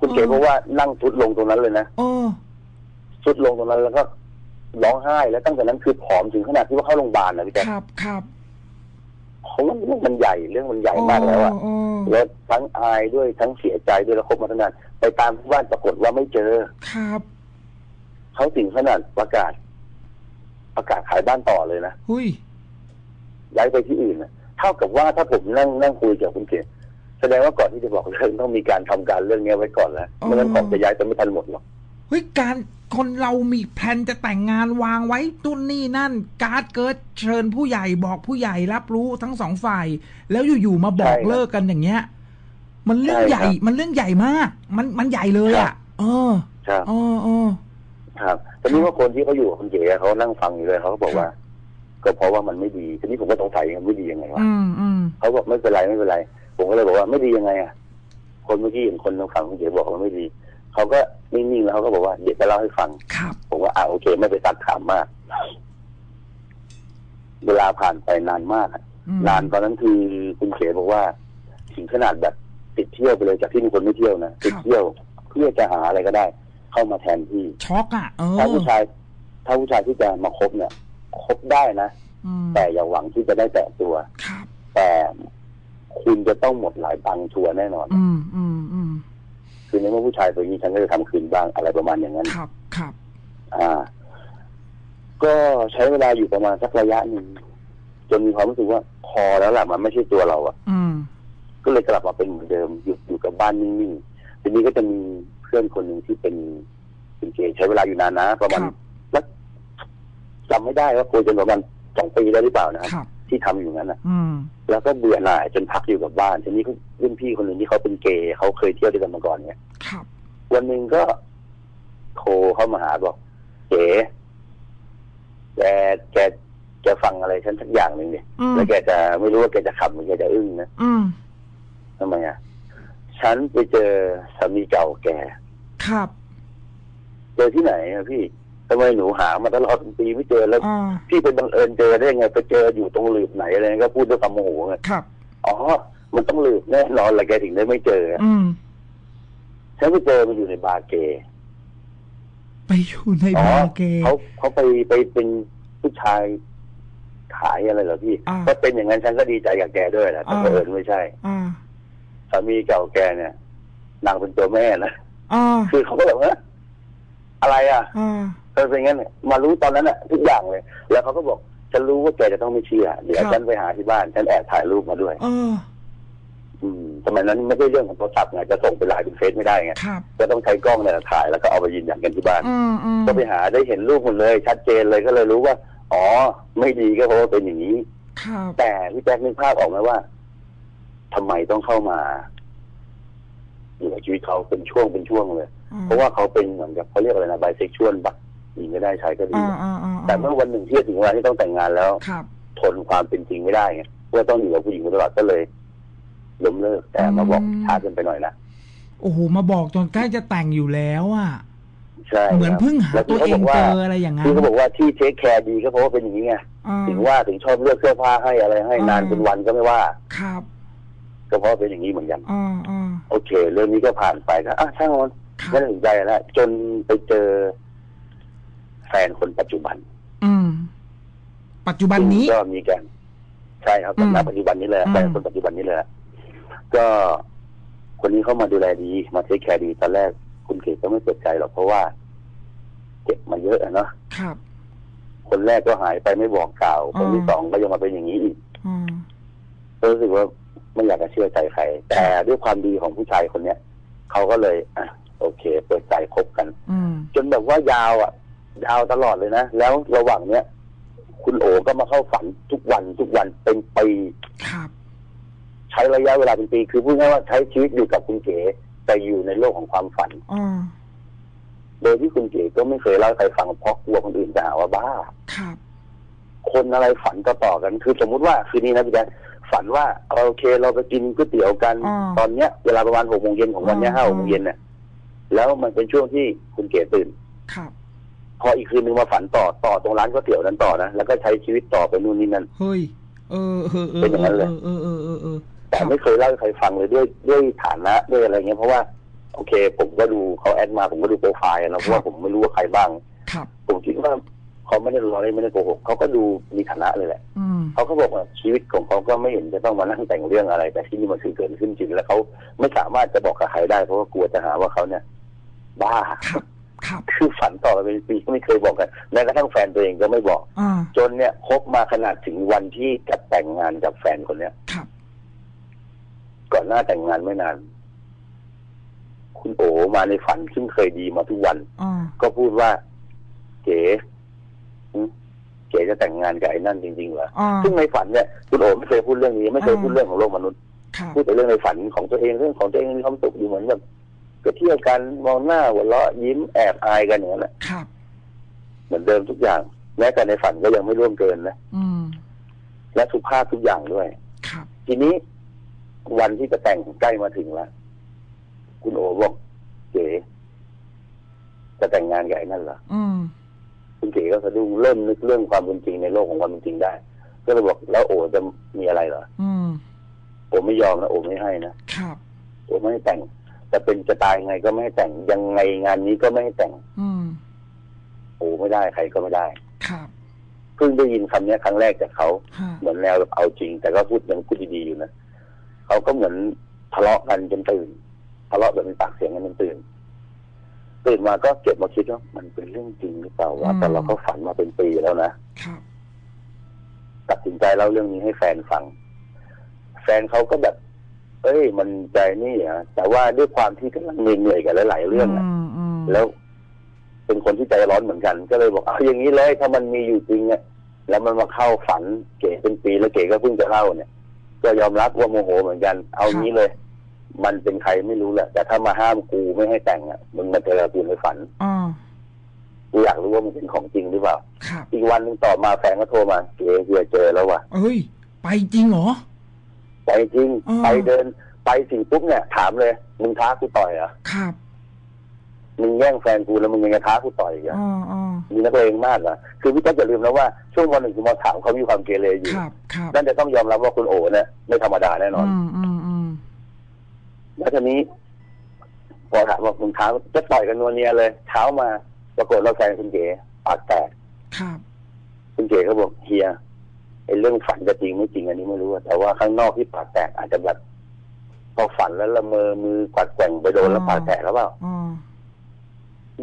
คุณเก๋อ่าบอกว่านั่งทุดลงตรงนั้นเลยนะเออทุดลงตรงนั้นแล้วก็ร้องไห้แล้วตั้งแต่นั้นคือผอมถึงขนาดที่ว่าเข้าโรงพยาบาลนะพี่แจ๊คครับครับ เพราะว่าเรื่องมันใหญ่เรื่องมันใหญ่มากแล้วอะโอ้แล้วทั้งอายด้วยทั้งเสียใจด้วยแล้วคบมาตั้งนานไปตามที่บ้านปรากฏว่าไม่เจอครับเขาถึงขนาดประกาศ ประกาศขายบ้านต่อเลยนะหุยย้ายไปที่อื่นนะเท่ากับว่าถ้าผมนั่งนั่งคุยกับคุณเก๋แสดงว่าก่อนที่จะบอกเลิกต้องมีการทำการเรื่องนี้ไว้ก่อนแล้วไม่งั้นของจะย้ายจะไม่ทันหมดหรอกเฮ้ยการคนเรามีแผนจะแต่งงานวางไว้ตุนนี่นั่น การ์ดเกิดเชิญผู้ใหญ่บอกผู้ใหญ่รับรู้ทั้งสองฝ่าย แล้วอยู่ๆมาบอกเลิกกันอย่างเงี้ย มันเรื่องใหญ่ มันเรื่องใหญ่มาก มันมันใหญ่เลยอะเออครับเออเออครับแต่นี่ว่าคนที่เขาอยู่กับคุณเก๋เขานั่งฟังอยู่เลยเขาก็บอกว่า ก็เพราะว่ามันไม่ดีทีนี้ผมก็สงสัยมันไม่ดียังไงวะอืมอืมเขาบอกไม่เป็นไรไม่เป็นไร ผมก็เลยบอกว่าไม่ดียังไงอะคนเมื่อกี้เห็นคนทางฝั่งคุณเก๋บอกว่าไม่ดี เขาก็นิ่งๆแล้วเขาก็บอกว่าเดี๋ยวจะเล่าให้ฟัง ครับผมว่าอ่าโอเค ไม่ไปตัดถามมาก เวลาผ่านไปนานมากอะอืมนานตอนนั้นคือคุณเก๋บอกว่าถึงขนาดแบบติดเที่ยวไปเลยจากที่มีคนไม่เที่ยวนะติดเที่ยวเพื่อจะหาอะไรก็ได้ เข้ามาแทนที่ช็อกอะ เออถ้าผู้ชายถ้าผู้ชายที่จะมาคบเนี่ยคบได้นะ อืมแต่อย่าหวังที่จะได้แตะตัว ครับ แต่คุณจะต้องหมดหลายตังค์ชัวร์แน่นอน อืมอืมอืม คือในเมื่อผู้ชายตัวนี้ฉันก็จะทำคืนบ้างอะไรประมาณอย่างนั้น ครับครับอ่า ก็ใช้เวลาอยู่ประมาณสักระยะหนึ่งจนมีความรู้สึกว่าพอแล้วแหละมันไม่ใช่ตัวเราอะอืมก็เลยกลับมาเป็นเหมือนเดิมอยู่อยู่กับบ้านนิ่งๆทีนี้ก็จะมีเพื่อนคนหนึ่งที่เป็นเป็นเกย์ใช้เวลาอยู่นานนะประมาณครับแล้วจำไม่ได้ว่าคุยจนประมาณสองปีได้หรือเปล่านะครับครับ ที่ทำอยู่นั้นนะอืมแล้วก็เบื่อหน่ายจนพักอยู่กับบ้านทีนี้รุ่นพี่คนหนึ่งที่เขาเป็นเกย์เขาเคยเที่ยวด้วยกันมาก่อนเนี่ยครับวันหนึ่งก็โทรเข้ามาหาบอกเก๋แกแกแกฟังอะไรฉันสักอย่างหนึ่งเนี่ยอืมแล้วแกจะไม่รู้ว่าแกจะขำหรือแกจะอึ้งนะอืมทำไมอะฉันไปเจอสามีเก่าแกครับ เจอที่ไหนอะพี่ ทำไมหนูหามาตลอดปีไม่เจอแล้วอ่าพี่ไปบังเอิญเจอได้ไงไปเจออยู่ตรงหลืบไหนอะไรก็พูดด้วยความโมโหไงครับ อ๋อ มันต้องหลืบแน่นอนแหละแกถึงได้ไม่เจออืม ฉันไปเจอมันอยู่ในบาร์เกย์ไปอยู่ในอ๋อบาร์เกย์ เขาเขาไปไปเป็นผู้ชายขายอะไรเหรอพี่อ่าถ้าเป็นอย่างนั้นฉันก็ดีใจกับแกด้วยแหละแต่อ่า บังเอิญไม่ใช่อ่าสามีเก่าแกเนี่ยนางเป็นตัวแม่นะ อ่าคือเขาก็แบบว่า อะไรอะอ่าเออเป็นงั้นเนี่ยมารู้ตอนนั้นอะทุกอย่างเลย แล้วเขาก็บอกฉันรู้ว่าแกจะต้องไม่เชื่อเดี๋ยวครับฉันไปหาที่บ้านฉันแอบถ่ายรูปมาด้วยเอออืมสมัยนั้นไม่ใช่เรื่องของโทรศัพท์ไงจะส่งไปไลน์เป็นเฟซไม่ได้ไงครับก็ต้องใช้กล้องเนี่ยถ่ายแล้วก็เอาไปยืนยันกันที่บ้าน อืมอืมก็ไปหาได้เห็นรูปหมดเลย ชัดเจนเลยก็เลยรู้ว่า อ๋อ ไม่ดีก็เพราะว่าเป็นอย่างนี้ ครับ แต่พี่แจ็คนึกภาพออกไหมว่าทำไมต้องเข้ามาอยู่ในชีวิตเขาเป็นช่วงเป็นช่วงเลยอืม เพราะว่าเขาเป็นเหมือนกับเขาเรียกอะไรนะไบเซ็กชวลปะหญิงก็ได้ชายก็ดีอ่าอ่าอ่าแต่เมื่อวันหนึ่งที่ถึงเวลาที่ต้องแต่งงานแล้วครับทนความเป็นจริงไม่ได้ไงว่าต้องอยู่กับผู้หญิงมาตลอดก็เลยล้มเลิกแต่มาบอกช้าเกินไปหน่อยนะโอ้โหมาบอกจนใกล้จะแต่งอยู่แล้วอะใช่เหมือนครับเพิ่งหาแล้วตัวที่เองขาบกเจว่าออะไรอย่างนั้นที่เขาบอกว่าที่เทคแคร์ดีก็เพราะว่าเป็นอย่างนี้ไงอ่าถึงว่าถึงชอบเลือกเสื้อผ้าให้อะไรให้อ่านนานเป็นวันก็ไม่ว่าครับ ก็เพราะเป็นอย่างนี้เหมือนกันอ่าอ่าโอเค เรื่องนี้ก็ผ่านไปก็อะช่างมัน ครัไม่บได้สนใจแล้วจนไปเจอแฟนคนปัจจุบัน อืม ปัจจุบันนี้ซึ่งก็มีกันใช่ครับอืมณปัจจุบันนี้เลยอืมแฟนคนปัจจุบันนี้เลยก็คนนี้เข้ามาดูแลดี มาเทคแคร์ดีตอนแรกคุณเกศก็ไม่เปิดใจหรอกเพราะว่าเจ็บมาเยอะอะเนาะครับ คนแรกก็หายไปไม่บอกกล่าว คนที่อืมสองก็ยังมาเป็นอย่างนี้อีกอืมก็รู้สึกว่าไม่อยากจะเชื่อใจใคร แต่ด้วยความดีของผู้ชายคนเนี้ยเขาก็เลยอะ โอเค เปิดใจคบกัน อืม จนแบบว่ายาวอะ ยาวตลอดเลยนะ แล้วระหว่างเนี้ยคุณโอก็มาเข้าฝันทุกวันทุกวันเป็นปีครับ ใช้ระยะเวลาเป็นปี คือพูดง่ายๆว่าใช้ชีวิตอยู่กับคุณเก๋แต่อยู่ในโลกของความฝันอ่าโดยที่คุณเก๋ก็ไม่เคยเล่าให้ใครฟังเพราะกลัวคนอื่นจะหาว่าบ้า ครับ คนอะไรฝันต่อต่อๆกัน คือสมมุติว่าคืนนี้นะพี่แจ๊คฝันว่าโอเคเราไปกินก๋วยเตี๋ยวกัน อ่าตอนเนี้ยเวลาประมาณหกโมงเย็นของวันเนี้ยอ่า ห้าหกโมงเย็นเนี่ย แล้วมันเป็นช่วงที่คุณเก๋ตื่น ครับ พออีกคืนนึงมาฝันต่อต่อตรงร้านก๋วยเตี๋ยวนั้นต่อนะแล้วก็ใช้ชีวิตต่อไปนู่นนี่นั่นเฮ้ยเออเออเออเป็นอย่างนั้นเลยเออเออเออเออแต่ครับไม่เคยเล่าให้ใครฟังเลยด้วยด้วยฐานะด้วยอะไรเงี้ยเพราะว่า โอเค ผมก็ดูเขาแอดมาผมก็ดูโปรไฟล์นะเพราะว่าผมไม่รู้ว่าใครบ้างครับผมคิดว่าเขาไม่ได้รอเลยไม่ได้โกหกเขาก็ดูมีฐานะเลยแหละอืมเขาก็บอกว่าชีวิตของเขาก็ไม่เห็นจะต้องมานั่งแต่งเรื่องอะไร แต่ที่นี่มันคือเกิดขึ้นจริงแล้วเขาไม่สามารถจะบอกกับใครได้เพราะว่ากลัวจะหาว่าเขาเนี่ย บ้าครับครับคือฝันต่อไปเป็นปีก็ไม่เคยบอกกันแม้กระทั่งแฟนตัวเองก็ไม่บอก อ่าจนเนี่ยคบมาขนาดถึงวันที่จะแต่งงานกับแฟนคนเนี้ย ครับ ก่อนหน้าแต่งงานไม่นาน คุณโอมาในฝันซึ่งเคยดีมาทุกวัน อ่าก็พูดว่า เก๋หึเก๋จะแต่งงานกับไอ้นั่นจริงๆเหรออ่า ซึ่งในฝันเนี่ยคุณโอไม่เคยพูดเรื่องนี้ ไม่เคยพูดเรื่องของโลกมนุษย์ ครับ พูดแต่เรื่องในฝันของตัวเองเรื่องของตัวเองมีความสุขอยู่เหมือนแบบ ก็เที่ยวกันมองหน้าหัวเราะยิ้มแอบอายกันอย่างนั้นแหละครับ เหมือนเดิมทุกอย่าง แม้แต่ในฝันก็ยังไม่ร่วมเกินนะอืมและสุภาพทุกอย่างด้วย ครับ ทีนี้วันที่จะแต่งใกล้มาถึงแล้วคุณโอบอกเก๋จะแต่งงานกับไอ้นั่นเหรออืมคุณเก๋ก็สะดุ้งเริ่มนึกเรื่องความเป็นจริงในโลกของความเป็นจริงได้ ก็เลยบอกแล้วโอจะมีอะไรเหรออืมโอไม่ยอมนะโอไม่ให้นะครับ โอไม่ให้แต่ง จะเป็นจะตายยังไงก็ไม่ให้แต่งยังไงงานนี้ก็ไม่ให้แต่ง อืมโอไม่ได้ใครก็ไม่ได้ ครับ เพิ่งได้ยินคำเนี้ยครั้งแรกจากเขาฮะเหมือนแนวแบบเอาจริง แต่ก็พูดยังพูดดีๆอยู่นะเขาก็เหมือนทะเลาะกันจนตื่นทะเลาะแบบเป็นปากเสียงกันจนตื่น ตื่นมาก็เก็บมาคิดว่ามันเป็นเรื่องจริงหรือเปล่าวะแต่เราก็ฝันมาเป็นปีแล้วนะ ครับ ตัดสินใจเล่าเรื่องนี้ให้แฟนฟัง แฟนเขาก็แบบ เอ้ยมันใจนี่อะแต่ว่าด้วยความที่กำลังเหนื่อยๆกับหลาย ๆ เรื่องอะมอืมแล้วเป็นคนที่ใจร้อนเหมือนกัน ก็เลยบอกเอาอย่างนี้เลยถ้ามันมีอยู่จริงเนี่ยแล้วมันมาเข้าฝันเก๋เป็นปีแล้วเก๋ก็เพิ่งจะเล่าเนี่ย ก็ยอมรับว่าโมโหเหมือนกัน เอางี้เลย มันเป็นใครไม่รู้แหละแต่ถ้ามาห้ามกูไม่ให้แต่งอะมึงมาเจอกูในฝันอ่ากูอยากรู้ว่ามันเป็นของจริงหรือเปล่าครับอีกวันหนึงต่อมาแฟนก็โทรมาเก๋เฮียเจอแล้วว่ะเอ้ย ไปจริงเหรอ ไปจริงอ่าไปเดิน ไปถึงปุ๊บเนี่ย ถามเลย มึงท้ากูต่อยเหรอะครับมึงแย่งแฟนกูแล้วมึงยังจะท้ากูต่อยอีกเหรอะอ่าอ่ามีนักเลงมากเหรอะคือพี่แจ๊คอย่าลืมนะว่าช่วงวันหนึ่งคุณมาถามเขามีความเกเรอยู่ ครับครับนั่นจะต้องยอมรับว่าคุณโอเนี่ยไม่ธรรมดาแน่นอน อืมอืมอืมแล้วทีนี้พอถามว่ามึงเท้าจะต่อยกันนัวเนียเลยเช้ามาปรากฏเราแฟนคุณเก๋ปากแตก ครับคุณเก๋ก็บอกเฮีย ไอ้เรื่องฝันจะจริงไม่จริงอันนี้ไม่รู้อะแต่ว่าข้างนอกที่ปากแตกอาจจะแบบพอฝันแล้วละเมอมือกวัดแกว่งไปโดนแล้วปากแตกแล้วเปล่าอ่า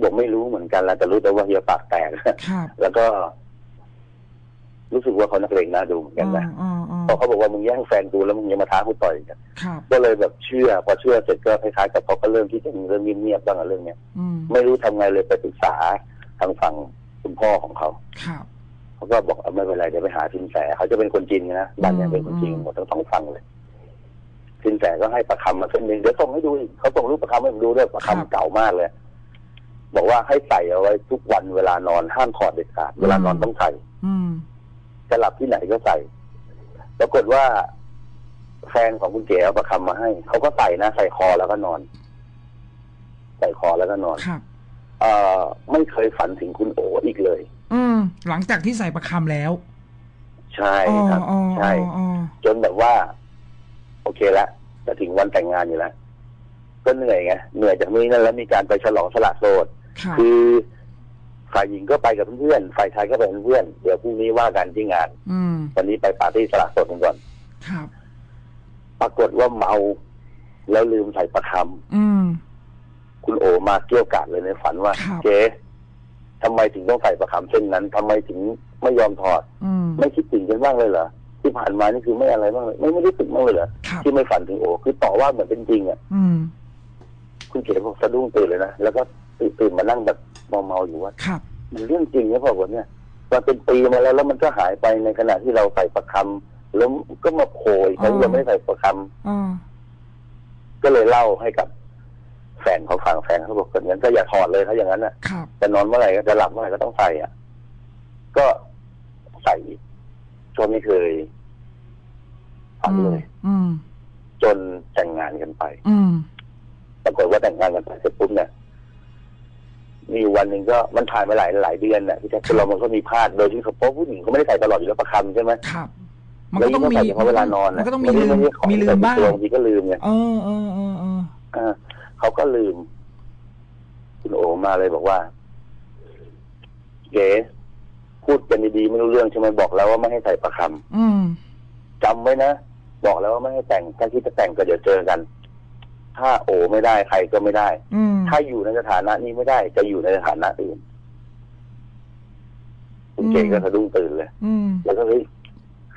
บอกไม่รู้เหมือนกันแล้วแต่รู้แต่ว่าเฮียปากแตกครับแล้วก็ รู้สึกว่าเขานักเลงน่าดูเหมือนกันอ่านะอ่าอ่าเพราะเขาบอกว่ามึงแย่งแฟนกูแล้วมึงยังมาท้ากูต่อยอีกันครับก็เลยแบบเชื่อ พอเชื่อเสร็จก็คล้ายๆกับเขาก็เริ่มที่จะเริ่มเงียบๆบ้างอะเรื่องเนี้ยอืมไม่รู้ทำไงเลยไปปรึกษาทางฝั่งคุณพ่อของเขาครับ เขาก็บอกเอาไม่เป็นไรเดี๋ยวไปหาสินแสเขาจะเป็นคนจีนนะบ้านเนี้เป็นคนจีนอืมหมดทั้งสองฝั่งเลยสินแสก็ให้ประคำมาเส้นหนึ่งเดี๋ยวส่งให้ดูอีกเขาส่งรูปประคำให้ผมดูด้วยประคำเก่ามากเลย บอกว่าให้ใส่เอาไว้ทุกวันเวลานอนห้ามถอดเด็ดขาดเวลานอนต้องใส่อืมจะหลับที่ไหนก็ใส่ปรากฏว่าแฟนของคุณเก๋เอาประคำมาให้เขาก็ใส่นะใส่คอแล้วก็นอน ใส่คอแล้วก็นอนครับเอ่อไม่เคยฝันถึงคุณโออีกเลย อืมหลังจากที่ใส่ประคำแล้ว ใช่ครับอ๋อใช่อ๋ออ๋อจนแบบว่า โอเคละจะถึงวันแต่งงานอยู่แล้วก็เหนื่อยไงเหนื่อยจากนี้นั่นแล้วมีการไปฉลองสละโสดครับคือฝ่ายหญิงก็ไปกับเพื่อนๆฝ่ายชายก็ไปกับเพื่อนเดี๋ยวพรุ่งนี้ว่ากันที่งาน อืมวันนี้ไปปาร์ตี้สละโสดกันก่อนครับ ปรากฏว่าเมาแล้วลืมใส่ประคอืมำคุณโอมาเกลี้ยวกล่อมเลยในฝันว่าครับเจ๊ ทำไมถึงต้องใส่ประคำเช่นนั้นทำไมถึงไม่ยอมถอดอืมไม่คิดถึงกันบ้างเลยเหรอที่ผ่านมานี่คือไม่อะไรบ้างเลยไม่ไม่รู้สึกบ้างเลยเหรอครับที่ไม่ฝันถึงโอคือต่อว่าเหมือนเป็นจริงอะอืมคุณเก๋บอกสะดุ้งตื่นเลยนะแล้วก็ตื่นตื่นมานั่งแบบเมาๆอยู่ว่าครับมันเรื่องจริงนะพ่อผมเนี่ยมันเป็นปีมาแล้วแล้วมันก็หายไปในขณะที่เราใส่ประคำแล้วก็มาโผล่อีกครั้งที่เราไม่ได้ใส่ประคอ่าำก็เลยเล่าให้กับ แฟนเขาฟังแฟนเขาบอกอย่างนั้นก็อย่าถอดเลยถ้าอย่างนั้นอะครับ จะนอนเมื่อไหร่ก็จะหลับเมื่อไหร่ก็ต้องใส่อะ ก็ใส่อีกจนไม่เคยฝันเลย อืม จนแต่งงานกันไป อืมปรากฏว่าแต่งงานกันไปเสร็จปุ๊บเนี่ยมีวันหนึ่งก็มันผ่านมาหลายหลายเดือนน่ะที่แท้คนเรามันก็มีพลาดโดยที่เขาเพราะผู้หญิงเขาไม่ได้ใส่ตลอดอยู่แล้วประคำใช่ไหมครับ มันก็ต้องมีแล้วยิ่ใส่เฉพาะเวลานอนมันน่ะก็ต้องมีลืมไได้ของมีลืมบ้างใส่ติดตัวบางทีก็ลืมไงเออเออเออ เอออ่าเขาก็ลืม คุณโอมาเลยบอกว่าเก๋พูดกันดีๆไม่รู้เรื่องใช่ไหมบอกแล้วว่าไม่ให้ใส่ประคำอืมจำไว้นะบอกแล้วว่าไม่ให้แต่งถ้าคิดจะแต่งก็เดี๋ยวเจอกัน ถ้าโอไม่ได้ใครก็ไม่ได้อืมถ้าอยู่ในสถานะนี้ไม่ได้ จะอยู่ในสถานะอื่นคุณเก่งก็สะดุ้งตื่นเลยอืมแล้วก็เฮ้ย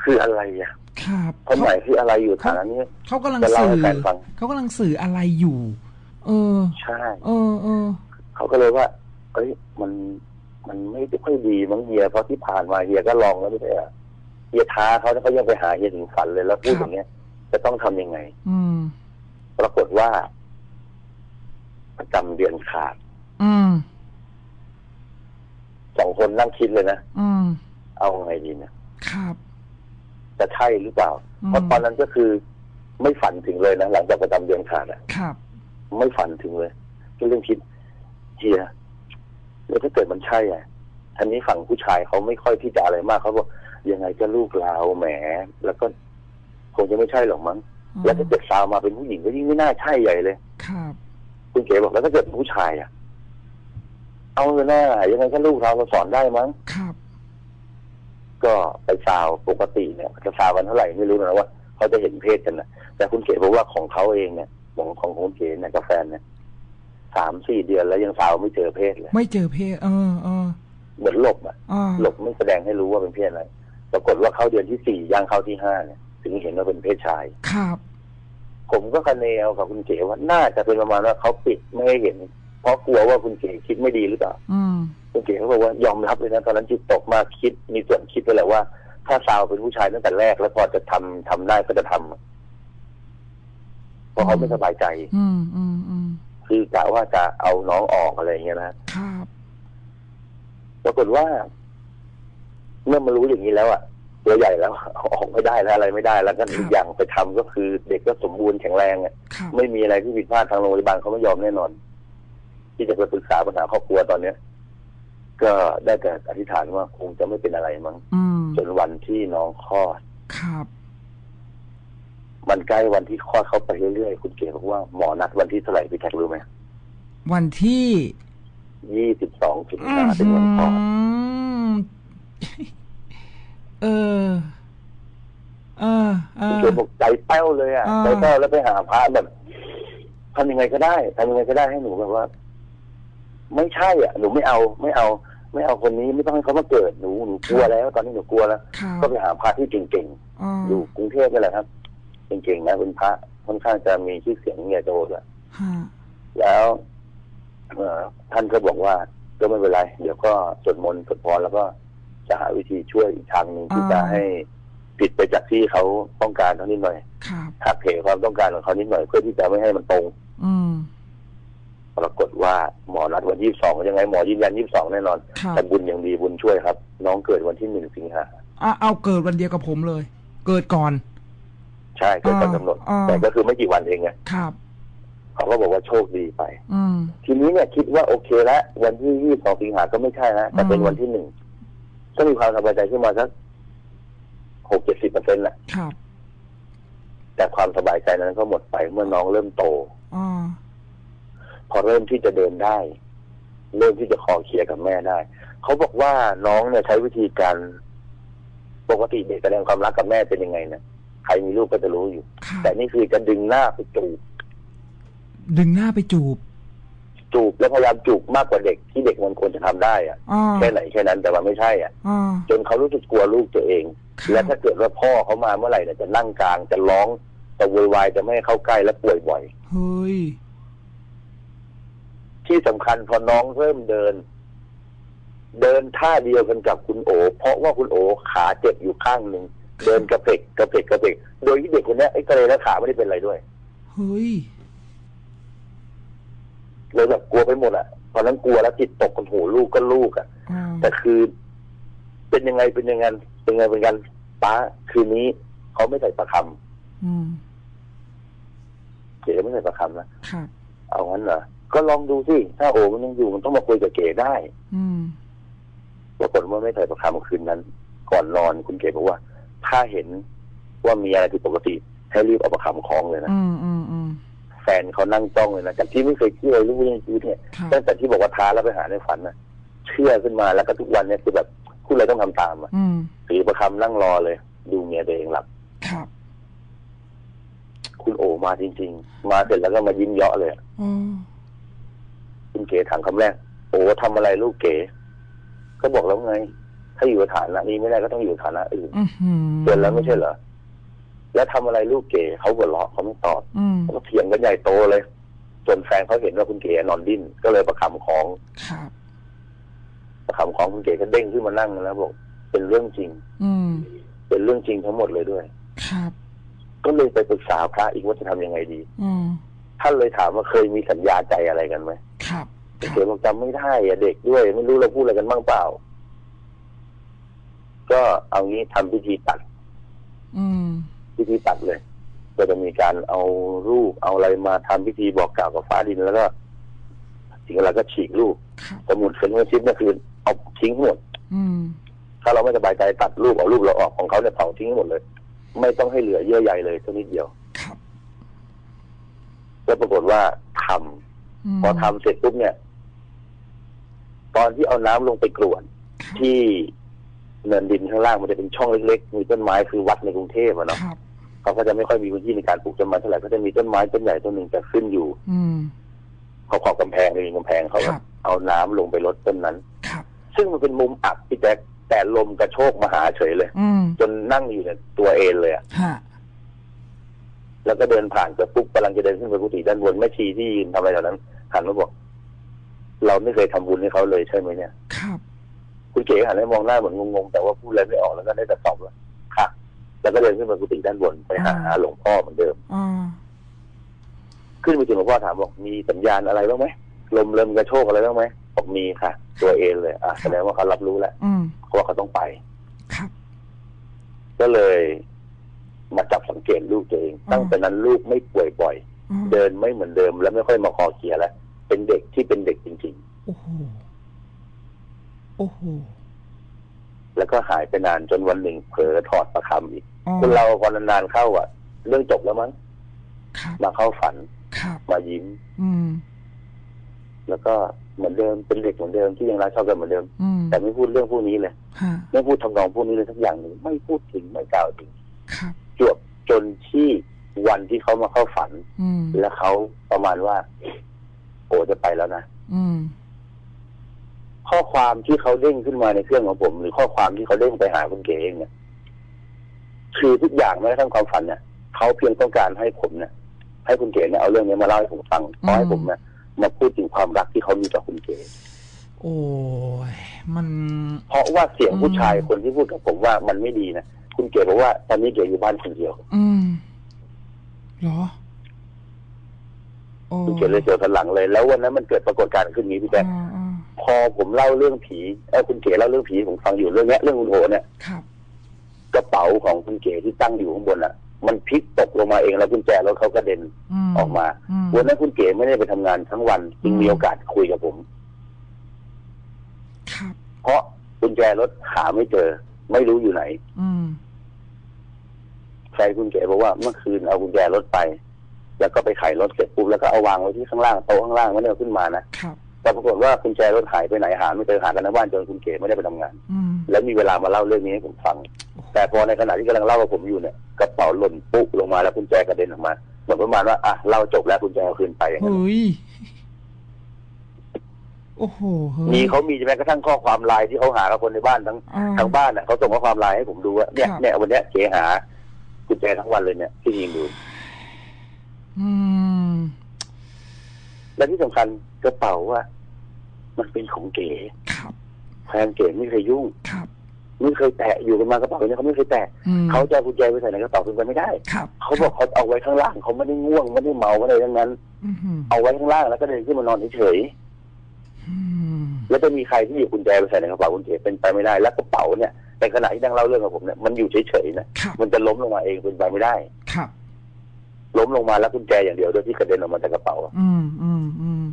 คืออะไรอะครับคนไหนคืออะไรอยู่ฐานะนี้เขากำลังจะเล่าสื่ให้อแฟนฟังเขากำลังสื่ออะไรอยู่ เออใช่เออเออเขาก็เลยว่าเอ้ยมันมันไม่ค่อยดีมั้งเฮียเพราะที่ผ่านมาเฮียก็ลองแล้วไม่ใช่เหรอเฮียท้าเขาแล้วเขายังไปหาเฮียถึงฝันเลยแล้วพูดอย่างเงี้ยจะต้องทำยังไง อืม ปรากฏว่า ประจำเดือนขาด อืมสองคนนั่งคิดเลยนะอืม เอาไงดีเนี่ยครับ จะใช่หรือเปล่าอืมเพราะตอนนั้นก็คือ ไม่ฝันถึงเลยนะหลังจากประจำเดือนขาดอะครับ ไม่ฝันถึงเลยก็เรื่องคิดเฮียแล้วถ้าเกิดมันใช่อะทันนี้ฝั่งผู้ชายเขาไม่ค่อยที่จะอะไรมากเขาบอกยังไงก็ลูกเราแหม แล้วก็คงจะไม่ใช่หรอกมั้งแล้วถ้าเกิดซาวมาเป็นผู้หญิงก็ยิ่งไม่น่าใช่ใหญ่เลย ครับ คุณเก๋บอกแล้วถ้าเกิดเป็นผู้ชายอะ เอาเลยนะยังไงก็ลูกเราเราสอนได้มั้งครับ ก็ไปซาวปกติเนี่ยจะซาววันเท่าไหร่ไม่รู้นะว่าเขาจะเห็นเพศกันนะแต่คุณเก๋บอกว่าของเขาเองเนี่ย ของของคุณเก๋เนี่ยกับแฟนเนี่ยสามสี่เดือนแล้วยังสาวไม่เจอเพศเลยไม่เจอเพศ เออเออเหมือนหลบอะอ่าหลบไม่แสดงให้รู้ว่าเป็นเพศอะไรปรากฏว่าเข้าเดือนที่สี่ย่างเข้าที่ห้าเนี่ย ถึงเห็นว่าเป็นเพศชายครับ ผมก็คะเนเอากับคุณเก๋ว่าน่าจะเป็นประมาณว่าเขาปิดไม่ให้เห็น เพราะกลัวว่าคุณเก๋คิดไม่ดีหรือเปล่าอืมคุณเก๋เขาบอกว่ายอมรับเลยนะตอนนั้นจิตตกมากคิดมีส่วนคิดไปแหละว่า ถ้าสาวเป็นผู้ชายตั้งแต่แรกแล้วพอจะทำทำได้ก็จะทำ เพราะเขาไม่สบายใจ อืมอืมอืมคือกะว่าจะเอาน้องออกอะไรอย่างเงี้ยนะครับปรากฏว่า เมื่อมารู้อย่างนี้แล้วอะตัวใหญ่แล้วเอาออกไม่ได้แล้วอะไรไม่ได้ แล้วก็อีกอย่างไปทำก็คือ เด็กก็สมบูรณ์แข็งแรงอะครับไม่มีอะไรที่ผิดพลาดทางโรงพยาบาลเขาไม่ยอมแน่นอน ที่จะไปปรึกษาปัญหาครอบครัวตอนเนี้ย ก็ได้แต่อธิษฐานว่าคงจะไม่เป็นอะไรมั้งอืมจนวันที่น้องคลอดครับ มันใกล้วันที่คลอดเข้าไปเรื่อยๆ คุณเก๋บอกว่าหมอนัดวันที่เท่าไหร่พี่แท็กรู้ไหมวันที่ยี่สิบสองสิงหาเป็นวันคลอดมเออ เออเอคุณอเก๋บอกใจแป้วเลยอะอ่าใจแป้วแล้วไปหาพระแบบทำยังไงก็ได้ทำยังไงก็ได้ให้หนูแบบว่า ไม่ใช่อะ หนูไม่เอาไม่เอา ไม่เอาคนนี้ไม่ต้องให้เขามาเกิดหนูหนูกลัวแล้ว ตอนนี้หนูกลัวแล้วครับก็ไปหาพระที่เก่งอ่าๆอยู่กรุงเทพนี่แหละครับ เก่งๆนะเป็นพระค่อนข้างจะมีชื่อเสียงใหญ่โตด้วยฮะแล้วเอ่อท่านก็บอกว่าก็ไม่เป็นไร เดี๋ยวก็สวดมนต์สวดพรแล้วก็จะหาวิธีช่วยอีกทางหนึ่งที่จะให้ผิดไปจากที่เขาต้องการเท่านิดหน่อยครับหักเหความต้องการของเขานิดหน่อยเพื่อที่จะไม่ให้มันตรงอืมปรากฏว่าหมอนัดวันยี่สิบสองยังไงหมอยืนยันยี่สิบสองแน่นอนครับแต่บุญยังดีบุญช่วยครับ น้องเกิดวันที่หนึ่งสิงหาอะเอาเกิดวันเดียวกับผมเลย เกิดก่อน ใช่เกิดก่อนกำหนด อ่า แต่ก็คือไม่กี่วันเองไงครับ เขาก็บอกว่าโชคดีไป อืม ทีนี้เนี่ยคิดว่าโอเคแล้ววันที่ยี่สิบสองสิงหาก็ไม่ใช่นะแต่เป็นอืม วันที่หนึ่งก็มีความสบายใจขึ้นมาสักหกเจ็ดสิบเปอร์เซ็นต์แหละครับ แต่ความสบายใจนั้นก็หมดไปเมื่อน้องเริ่มโต อ่า พอเริ่มที่จะเดินได้ เริ่มที่จะคอเคลียร์กับแม่ได้ เขาบอกว่าน้องเนี่ยใช้วิธีการปกติเด็กแสดงความรักกับแม่เป็นยังไงเนี่ย ใครมีลูกก็จะรู้อยู่ครับแต่นี่คือจะดึงหน้าไปจูบดึงหน้าไปจูบจูบแล้วพยายามจูบมากกว่าเด็กที่เด็กมันควรจะทำได้อะอ่าแค่ไหนแค่นั้นแต่ว่าไม่ใช่อะอ่าจนเขารู้สึกกลัวลูกตัวเองครับและถ้าเกิดว่าพ่อเขามาเมื่อไหร่เนี่ยจะนั่งกลางจะร้องจะโวยวายจะไม่ให้เข้าใกล้และป่วยบ่อย เฮ้ย ที่สำคัญพอน้องเริ่มเดิน เดินท่าเดียวกันกับคุณโอ เพราะว่าคุณโอขาเจ็บอยู่ข้างหนึ่ง เดินกระเพกกระเพกกระเพกโดยที่เด็กคนเนี้ยไอ้กระเลยและขาไม่ได้เป็นอะไรด้วยเฮ้ยเลยแบบกลัวไปหมดอะตอนนั้นกลัวแล้วจิตตกกันโหลูกก็ลูกอะอ่าแต่คือ เป็นยังไงเป็นยังไงเป็นยังไงเป็นกันป้าคืนนี้เขาไม่ใส่ประคอืมำเก๋ไม่ใส่ประคำนะครับเอางั้นเหรอก็ลองดูสิถ้าโอมันยังอยู่มันต้องมาคุยกับเก๋ได้อืมปรากฏว่าไม่ใส่ประคำคืนนั้น ก่อนนอนคุณเก๋บอกว่า ถ้าเห็นว่ามีอะไรผิดปกติ ให้รีบเอาประคำคล้องเลยนะอืมอืมอืมแฟนเขานั่งจ้องเลยนะจากที่ไม่เคยเชื่อรู้ยังชีวิตเนี่ยครับตั้งแต่ที่บอกว่าท้าแล้วไปหาในฝันนะเชื่อขึ้นมาแล้วก็ทุกวันเนี่ยคือแบบพูดอะไรต้องทำตามอะอืมถือประคำนั่งรอเลย ดูเมียตัวเองหลับครับ คุณโอมาจริง ๆ มาเสร็จแล้วก็มายิ้มเยาะเลยอ๋อคุณเก๋ถามคำแรกโอ้ทำอะไรลูกเก๋ก็บอกแล้วไง ถ้าอยู่ฐานะนี้ไม่ได้ก็ต้องอยู่ฐานะอื่นอือหือเตือนแล้วไม่ใช่เหรอแล้วทำอะไรลูกเก๋เขาหัวเราะเขาไม่ตอบอืมเขาก็เถียงกันใหญ่โตเลยจนแฟนเขาเห็นว่าคุณเก๋นอนดิ้นก็เลยประคำของครับประคำของคุณเก๋ก็เด้งขึ้นมานั่งแล้วบอกเป็นเรื่องจริง อืมเป็นเรื่องจริงทั้งหมดเลยด้วยครับ ก็เลยไปปรึกษาพระอีกว่าจะทำยังไงดี อืมท่านเลยถามว่าเคยมีสัญญาใจอะไรกันไหมครับคุณคเก๋รับบอกจำไม่ได้อะเด็กด้วย ไม่รู้เราพูดอะไรกันบ้างเปล่า ก็เอางี้ทำพิธีตัด อืมพิธีตัดเลย ก็จะมีการเอารูปเอาอะไรมาทำพิธีบอกกล่าวกับฟ้าดินแล้วก็ถึงเวลาก็ฉีกรูปครับสมุดเฟรนชิปเนี่ยคือเอาทิ้งหมดอืมถ้าเราไม่สบายใจตัดรูปเอารูปเราออกของเขาเนี่ยเผาทิ้งหมดเลย ไม่ต้องให้เหลือเยื่อใยเลยสักนิดเดียวครับแล้วปรากฏว่าทำมพอทำเสร็จปุ๊บเนี่ย ตอนที่เอาน้ำลงไปกรวดครับที่ เนินดินข้างล่างมันจะเป็นช่องเล็กๆ มีต้นไม้คือวัดในกรุงเทพอะเนาะครับเขาก็จะไม่ค่อยมีพื้นที่ในการปลูกต้นไม้เท่าไหร่ก็จะมีต้นไม้ต้นใหญ่ต้นหนึ่งจะขึ้นอยู่ อืมขอบขอบกำแพงเลยกำแพงเขาครับ เอาน้ำลงไปลดต้นนั้น ครับ ซึ่งมันเป็นมุมอับพี่แจ๊คแต่ลมกระโชกมาหาเฉยเลย อืมจนนั่งอยู่เนี่ยตัวเอนเลยอะฮะแล้วก็เดินผ่านไปปุ๊บกำลังจะเดินขึ้นไปกุฏิด้านบนแม่ชีที่ยืนทำอะไรแถวนั้นหันมาบอก เราไม่เคยทำบุญให้เขาเลยใช่ไหมเนี่ย ครับ คุณเก๋หันไปมองหน้าเหมือนงงๆแต่ว่าพูดอะไรไม่ออกแล้วก็ได้แต่ตอบว่าค่ะ แล้วก็เดินขึ้นไปกุฏิด้านบนไปหาอ่าหลวงพ่อเหมือนเดิมอ่าขึ้นไปถึงหลวงพ่อถามบอกมีสัญญาณอะไรบ้างไหมลมเริ่มกระโชกอะไรบ้างไหมบอกมีค่ะ ตัวเองเลย อะแสดงว่าเขารับรู้แล้วอืมว่าเขาต้องไปครับก็เลยมาจับสังเกตลูกตัวเองอ่าตั้งแต่นั้นลูกไม่ป่วยบ่อยอืมเดินไม่เหมือนเดิม แล้วไม่ค่อยมาคอเคลียร์แล้วเป็นเด็กที่เป็นเด็กจริงโอ้โหโอ้โหๆแล้วก็หายไปนานจนวันหนึ่งเผลอถอดประคำอีกอ๋อคนเราพอนานๆเข้าอะ เรื่องจบแล้วมั้งครับมาเข้าฝันครับมายิ้มอืมแล้วก็เหมือนเดิมเป็นเด็กเหมือนเดิมที่ยังรักชอบกันเหมือนเดิมอืมแต่ไม่พูดเรื่องพวกนี้เลยฮะไม่พูดทำนองพวกนี้เลยสักอย่างหนึ่งไม่พูดถึงไม่กล่าวถึงครับจวบจนที่วันที่เขามาเข้าฝันอืมแล้วเขาประมาณว่า โอ้จะไปแล้วนะอืม ข้อความที่เขาเด้งขึ้นมาในเครื่องของผม หรือข้อความที่เขาเด้งไปหาคุณเก๋เองเนี่ยคือทุกอย่างแม้กระทั่งความฝันเนี่ยเขาเพียงต้องการให้ผมเนี่ยให้คุณเก๋เนี่ยเอาเรื่องนี้มาเล่าให้ผมฟังขอให้ผมเนี่ยมาพูดถึงความรักที่เขามีต่อคุณเก๋โอ้ยมัน เพราะว่าเสียงผู้ชายอืมคนที่พูดกับผมว่ามันไม่ดีนะคุณเก๋บอกว่าตอนนี้เก๋อยู่บ้านคนเดียว อืมเหรอโอ้คุณเก๋เลยเจอกันหลังเลย แล้ววันนั้นมันเกิดปรากฏการณ์ขึ้นนี้พี่แจ๊คอ่าอ่า พอผมเล่าเรื่องผีเออคุณเก๋เล่าเรื่องผีผมฟังอยู่เรื่องเนี้ยเรื่องคุณโอเนี่ยครับกระเป๋าของคุณเก๋ที่ตั้งอยู่ข้างบนอะ มันพลิกตกลงมาเองแล้วกุญแจรถเขากระเด็นมออกมาอืมวันนั้นคุณเก๋ไม่ได้ไปทำงานทั้งวันจึงอืมมีโอกาสคุยกับผมครับเพราะกุญแจรถหาไม่เจอ ไม่รู้อยู่ไหน อืมแฟนคุณเก๋บอกว่าเมื่อคืนเอากุญแจรถไป แล้วก็ไปไขรถเสร็จปุ๊บแล้วก็เอาวางไว้ที่ข้างล่างโต๊ะข้างล่างไม่ได้เอาขึ้นมานะครับ แต่ปรากฏว่ากุญแจรถหายไปไหนหาไม่เจอหากันในบ้านจนคุณเก๋ไม่ได้ไปทำงานอืมแล้วมีเวลามาเล่าเรื่องนี้ให้ผมฟัง แต่พอในขณะที่กำลังเล่ากับผมอยู่เนี่ยกระเป๋าหล่นปุ๊บลงมาแล้วกุญแจกระเด็นออกมาเหมือนประมาณว่าอะเล่าจบแล้วกุญแจเอาคืนไปอย่างนั้นเฮ้ยโอ้โหเฮ้ยมีเขามีแม้กระทั่งข้อความไลน์ที่เขาหากับคนในบ้านทั้งอ่าทั้งบ้านน่ะเขาส่งข้อความไลน์ให้ผมดูว่าเนี่ยครับเนี่ยวันเนี้ยเก๋หากุญแจทั้งวันเลยเนี่ยที่ยิงดูอืมและที่สำคัญ กระเป๋าว่ามันเป็นของเก๋ครับแฟนเก๋ไม่เคยยุ่งครับไม่เคยแตะอยู่กันมากระเป๋าเนี่ยเขาไม่เคยแตะอืมเขาจะเอากุญแจไปใส่ในกระเป๋าเป็นไปไม่ได้ครับเขาบอกเขาเอาไว้ข้างล่างเขาไม่ได้ง่วงไม่ได้เมาอะไรทั้งนั้นอืมอืมเอาไว้ข้างล่างแล้วก็เดินขึ้นมานอนเฉยอืมๆแล้วจะมีใครที่หยิบกุญแจไปใส่ในกระเป๋าคุณเก๋เป็นไปไม่ได้ แล้วกระเป๋าเนี่ยในขณะที่นั่งเล่าเรื่องกับผมเนี่ยมันอยู่เฉยๆนะครับมันจะล้มลงมาเองเป็นไปไม่ได้ครับล้มลงมาแล้วกุญแจอย่างเดียวโดยที่กระเด็นออกมาจากกระเป๋า อืมอืมอืม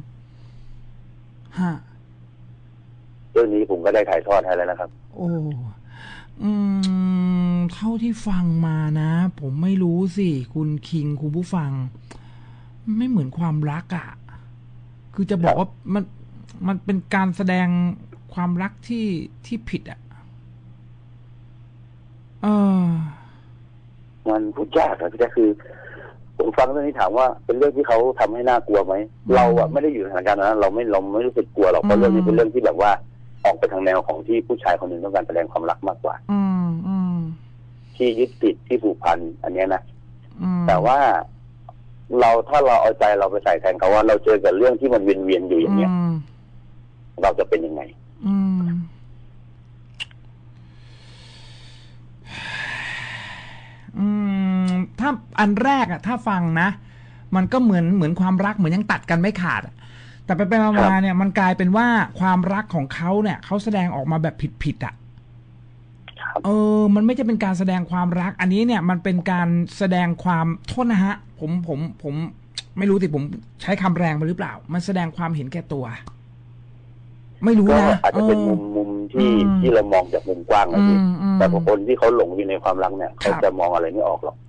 ฮะเรื่องนี้ผมก็ได้ถ่ายทอดให้แล้วนะครับ โอ้อืม เท่าที่ฟังมานะ ผมไม่รู้สิ คุณคิงคุณผู้ฟัง ไม่เหมือนความรักอะ่ะ คือจะบอกว่ามันมันเป็นการแสดงความรักที่ที่ผิดอะ่ะ เออ มันพูดยากครับพี่แจ๊คคือ ผมฟังเรื่องนี้ถามว่าเป็นเรื่องที่เขาทำให้น่ากลัวไหมอืมเราอะไม่ได้อยู่ในสถานการณ์นั้นเราไม่เราไม่รู้สึกกลัวหรอกเพอืราะมเรื่องนี้เป็นเรื่องที่แบบว่าออกไปทางแนวของที่ผู้ชายคนหนึ่งต้องการแสดงความรักมากกว่า อืมอืมที่ยึดติดที่ผูกพันอันเนี้ยนะ อืมแต่ว่าเราถ้าเราเอาใจเราไปใส่แทนเขาว่าเราเจอกับเรื่องที่มันเวียนเวียนๆอยู่อย่างเนี้ยอืมเราจะเป็นยังไง อืมอืม ถ้าอันแรกอะถ้าฟังนะ มันก็เหมือนเหมือนความรักเหมือนยังตัดกันไม่ขาดอะแต่ไปไปมาครัมาบเนี่ยมันกลายเป็นว่าความรักของเขาเนี่ยเขาแสดงออกมาแบบผิดผิดๆอะครับเออ มันไม่ใช่เป็นการแสดงความรัก อันนี้เนี่ยมันเป็นการแสดงความโทษนะฮะ ผมผมผมไม่รู้สิผมใช้คำแรงไปหรือเปล่า มันแสดงความเห็นแก่ตัว ไม่รู้ก็นะอาจจะเป็นออมุมมุมที่อืมที่เรามองจากมุมกว้างนะอืพี่มอืมแต่บางคนที่เขาหลงอยู่ในความรักเนี่ยครัเขาบจะมองอะไรไม่ออกหรอกครับ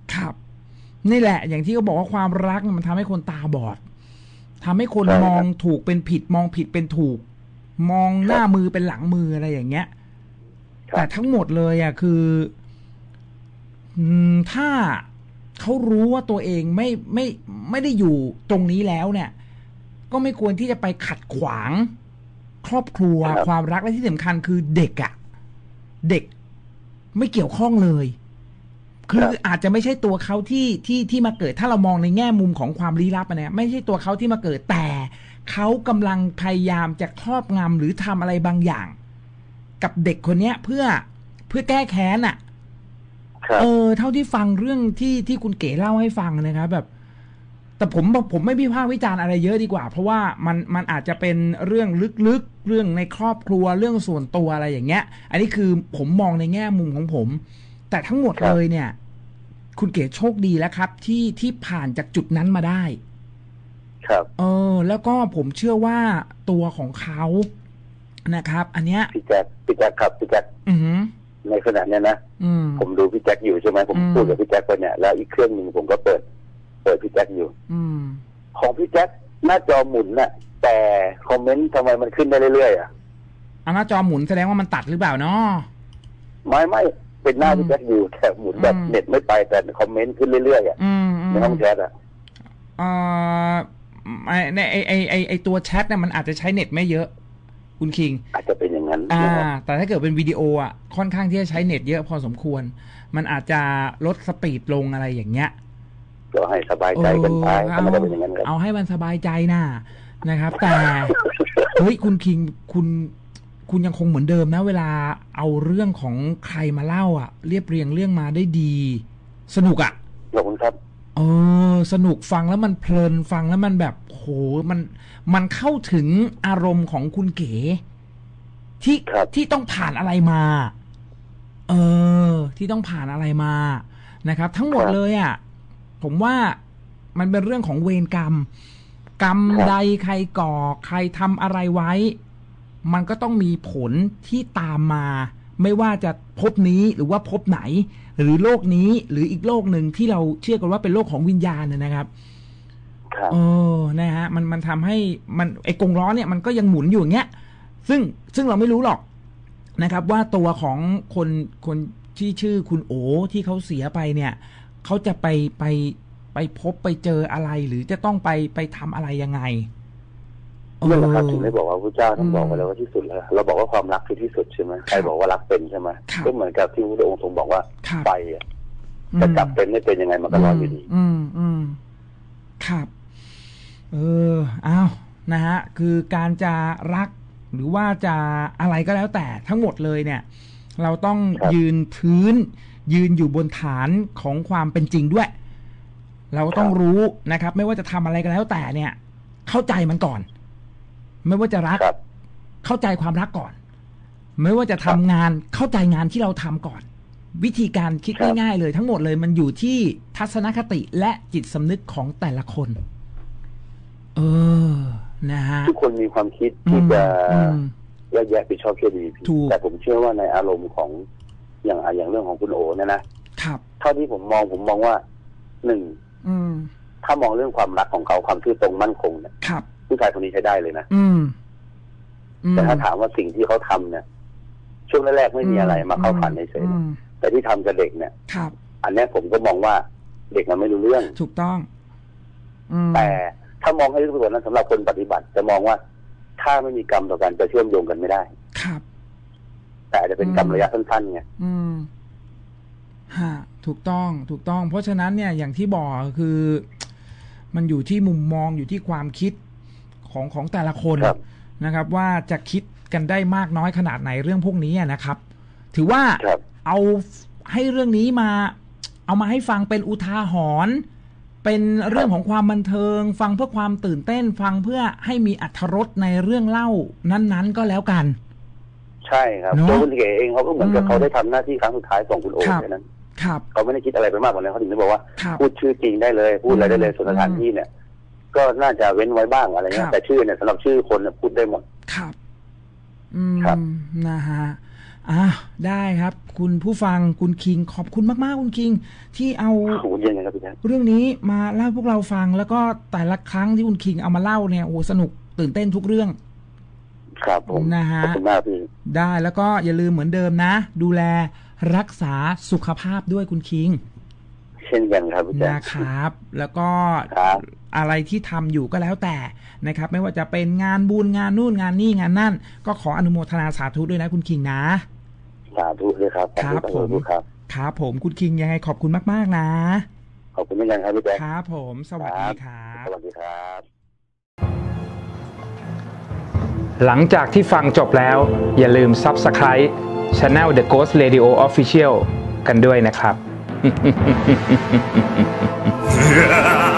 นี่แหละ อย่างที่เขาบอกว่าความรักเนี่ยมันทำให้คนตาบอดทำให้คนใช่ครับมองถูกเป็นผิด มองผิดเป็นถูก มองหน้ามือเป็นหลังมืออะไรอย่างเงี้ยครับแต่ทั้งหมดเลยอะคืออืมถ้าเขารู้ว่าตัวเองไม่ไม่ไม่ได้อยู่ตรงนี้แล้วเนี่ย ก็ไม่ควรที่จะไปขัดขวาง ครอบครัวครับความรักและที่สำคัญคือเด็กอะ่ะ เด็กไม่เกี่ยวข้องเลย คืออาจจะไม่ใช่ตัวเขาที่ที่ที่มาเกิด ถ้าเรามองในแง่มุมของความลี้ลับอะเนี่ยไม่ใช่ตัวเขาที่มาเกิดแต่เขากำลังพยายามจะครอบงำหรือทำอะไรบางอย่าง กับเด็กคนเนี้ยเพื่อเพื่อแก้แค้นอะครับเออ เท่าที่ฟังเรื่องที่ที่คุณเก๋เล่าให้ฟังนะครับแบบ แต่ผมผมไม่พิพากษ์วิจารณ์อะไรเยอะดีกว่า เพราะว่ามันมันอาจจะเป็นเรื่องลึกๆ เรื่องในครอบครัวเรื่องส่วนตัวอะไรอย่างเงี้ย อันนี้คือผมมองในแง่มุมของผม แต่ทั้งหมดครับเลยเนี่ย คุณเก๋โชคดีแล้วครับ ที่ที่ผ่านจากจุดนั้นมาได้ ครับเออ แล้วก็ผมเชื่อว่าตัวของเขานะครับ อันเนี้ยพี่แจ็คพี่แจ็คครับพี่แจ็คอือหือในขณะเนี้ยนะอืมผมดูพี่แจ็คอยู่ใช่ไหมผมอืมพูดกับพี่แจ็คไปเนี่ยแล้วอีกเครื่องหนึ่งผมก็เปิด เปิดพี่แจ็คอยู่ อืมของพี่แจ็คหน้าจอหมุนน่ะ แต่คอมเมนต์ทำไมมันขึ้นได้เรื่อยๆอะเอาหน้าจอหมุนแสดงว่ามันตัดหรือเปล่าเนาะไม่ไม่ เป็นหน้าอืมพี่แจ็คอยู่แต่หมุนแบบอืมเน็ตไม่ไปแต่คอมเมนต์ขึ้นเรื่อยๆอะอืมอืมในห้องแชทอะเอ่อไอในไอไอไอไอตัวแชทเนี่ยมันอาจจะใช้เน็ตไม่เยอะ คุณคิง อาจจะเป็นอย่างนั้น อ่านะครับแต่ถ้าเกิดเป็นวิดีโออะค่อนข้างที่จะใช้เน็ตเยอะพอสมควร มันอาจจะลด speed ลงอะไรอย่างเงี้ยก็ให้สบายใจกันไปเออถ้ามันจะเป็นอย่างนั้นครับเอาให้มันสบายใจน่ะนะครับ แต่เฮ้ยคุณคิงคุณ คุณยังคงเหมือนเดิมนะ เวลาเอาเรื่องของใครมาเล่าอะ เรียบเรียงเรื่องมาได้ดี สนุกอะขอบคุณครับเออสนุกฟังแล้วมันเพลินฟังแล้วมันแบบโหมัน มันเข้าถึงอารมณ์ของคุณเก๋ที่ครับที่ต้องผ่านอะไรมา เออ ที่ต้องผ่านอะไรมานะครับ ทั้งหมดเลยอะ ผมว่ามันเป็นเรื่องของเวรกรรม กรรมครับใดใครก่อ ใครทำอะไรไว้ มันก็ต้องมีผลที่ตามมา ไม่ว่าจะพบนี้หรือว่าพบไหน หรือโลกนี้หรืออีกโลกหนึ่งที่เราเชื่อกันว่าเป็นโลกของวิญญาณนะนะครับครับเออนะฮะ มันมันทำให้มันไอ้กงล้อเนี่ยมันก็ยังหมุนอยู่อย่างเงี้ย ซึ่งซึ่งเราไม่รู้หรอกนะครับ ว่าตัวของคนคนที่ชื่อคุณโอที่เขาเสียไปเนี่ยเขาจะไปไปไปพบไปเจออะไรหรือจะต้องไปไปทำอะไรยังไง นั่นแหละครับเออถึงได้บอกว่าพระเจ้าท่านอืมบอกไว้แล้วว่าที่สุดแล้วเราบอกว่าความรักคือที่สุดใช่ไหมใครบอกว่ารักเป็นใช่ไหมครับก็เหมือนกับที่พระองค์ทรงบอกว่าครับไฟอะจะจับเป็นไม่เป็นยังไงมันก็ร้อนอยู่ดีอืมอืมครับ เอออ้าวนะฮะคือการจะรักหรือว่าจะอะไรก็แล้วแต่ทั้งหมดเลยเนี่ย เราต้องครับยืนพื้น ยืนอยู่บนฐานของความเป็นจริงด้วย เราต้องรู้นะครับ ไม่ว่าจะทำอะไรก็แล้วแต่เนี่ย เข้าใจมันก่อน ไม่ว่าจะรัก ครับ เข้าใจความรักก่อน ไม่ว่าจะทำงานเข้าใจงานที่เราทำก่อน วิธีการคิดครับ ง่ายๆเลย ทั้งหมดเลยมันอยู่ที่ทัศนคติและจิตสำนึกของแต่ละคน เออ นะฮะทุกคนมีความคิดที่จะอืม แยกแยะผิดชอบชั่วดีพี่ถูก แต่ผมเชื่อว่าในอารมณ์ของอย่างอะอย่างเรื่องของคุณโอเนี่ยนะครับ เท่าที่ผมมองผมมองว่าหนึ่งอืม ถ้ามองเรื่องความรักของเขาความซื่อตรงมั่นคงเนี่ย ครับ ผู้ชายคนนี้ใช้ได้เลยนะอืมอืมแต่ถ้าถามว่าสิ่งที่เขาทำเนี่ย ช่วงแรกๆไม่มีอะไรมาเข้าฝันเฉยอืมๆแต่ที่ทำกับเด็กเนี่ยครับ อันเนี้ยผมก็มองว่าเด็กมันไม่รู้เรื่อง ถูกต้องอืมแต่ถ้ามองให้ลึกไปกว่านั้นสำหรับคนปฏิบัติ จะมองว่าถ้าไม่มีกรรมต่อกันจะเชื่อมโยงกันไม่ได้ ครับ แต่อาจจะเป็นกรรมอืมระยะสั้นๆไงอืมฮะถูกต้องถูกต้อง เพราะฉะนั้นเนี่ยอย่างที่บอกคือ มันอยู่ที่มุมมองอยู่ที่ความคิด ของของแต่ละคนครับนะครับ ว่าจะคิดกันได้มากน้อยขนาดไหนเรื่องพวกนี้อะนะครับ ถือว่าครับเอาให้เรื่องนี้มา เอามาให้ฟังเป็นอุทาหรณ์เป็นเรื่องของความบันเทิง ฟังเพื่อความตื่นเต้นฟังเพื่อให้มีอัธรสในเรื่องเล่านั้น ๆ ก็แล้วกัน ใช่ครับเนอะตัวคุณเก๋เองเขาก็เหมือนกับอืมเขาได้ทำหน้าที่ครั้งสุดท้ายส่งคุณโอครับแค่นั้นครับเขาไม่ได้คิดอะไรไปมากกว่านั้นเขาถึงได้บอกว่าครับพูดชื่อจริงได้เลย พูดอะไรได้เลยส่วนสถานที่เนี่ย ก็น่าจะเว้นไว้บ้างอะไรเงี้ครัยบ แต่ชื่อเนี่ยสำหรับชื่อคนเนี่ยพูดได้หมด ครับ อืม ครับ นะฮะ อะ ได้ครับ คุณผู้ฟัง คุณคิง ขอบคุณมาก ๆ คุณคิง ที่เอา โอ้โหยังไงครับพี่แจ๊ค เรื่องนี้มาเล่าให้พวกเราฟังแล้วก็แต่ละครั้งที่คุณคิงเอามาเล่าเนี่ยโอ้สนุกตื่นเต้นทุกเรื่อง ครับผมนะฮะ ขอบคุณมากพี่ ได้แล้วก็อย่าลืมเหมือนเดิมนะ ดูแลรักษาสุขภาพด้วยคุณคิงเช่นกันครับพี่แจ๊คนะครับ แล้วก็ครับอะไรที่ทำอยู่ก็แล้วแต่นะครับ ไม่ว่าจะเป็นงานบุญงานนู่นงานนี่งานนั่น ก็ขออนุโมทนาสาธุด้วยนะคุณคิงนะ สาธุด้วยครับครับสาธุผมครับครับผมคุณคิงยังไงขอบคุณมาก ๆ นะขอบคุณเหมือนกันครับพี่แจ๊คครับผม สวัสดีครับสวัสดีครับ หลังจากที่ฟังจบแล้ว อย่าลืม Subscribe Channel The Ghost Radio Official กันด้วยนะครับ 哼哼哼哼哼哼哼哼哼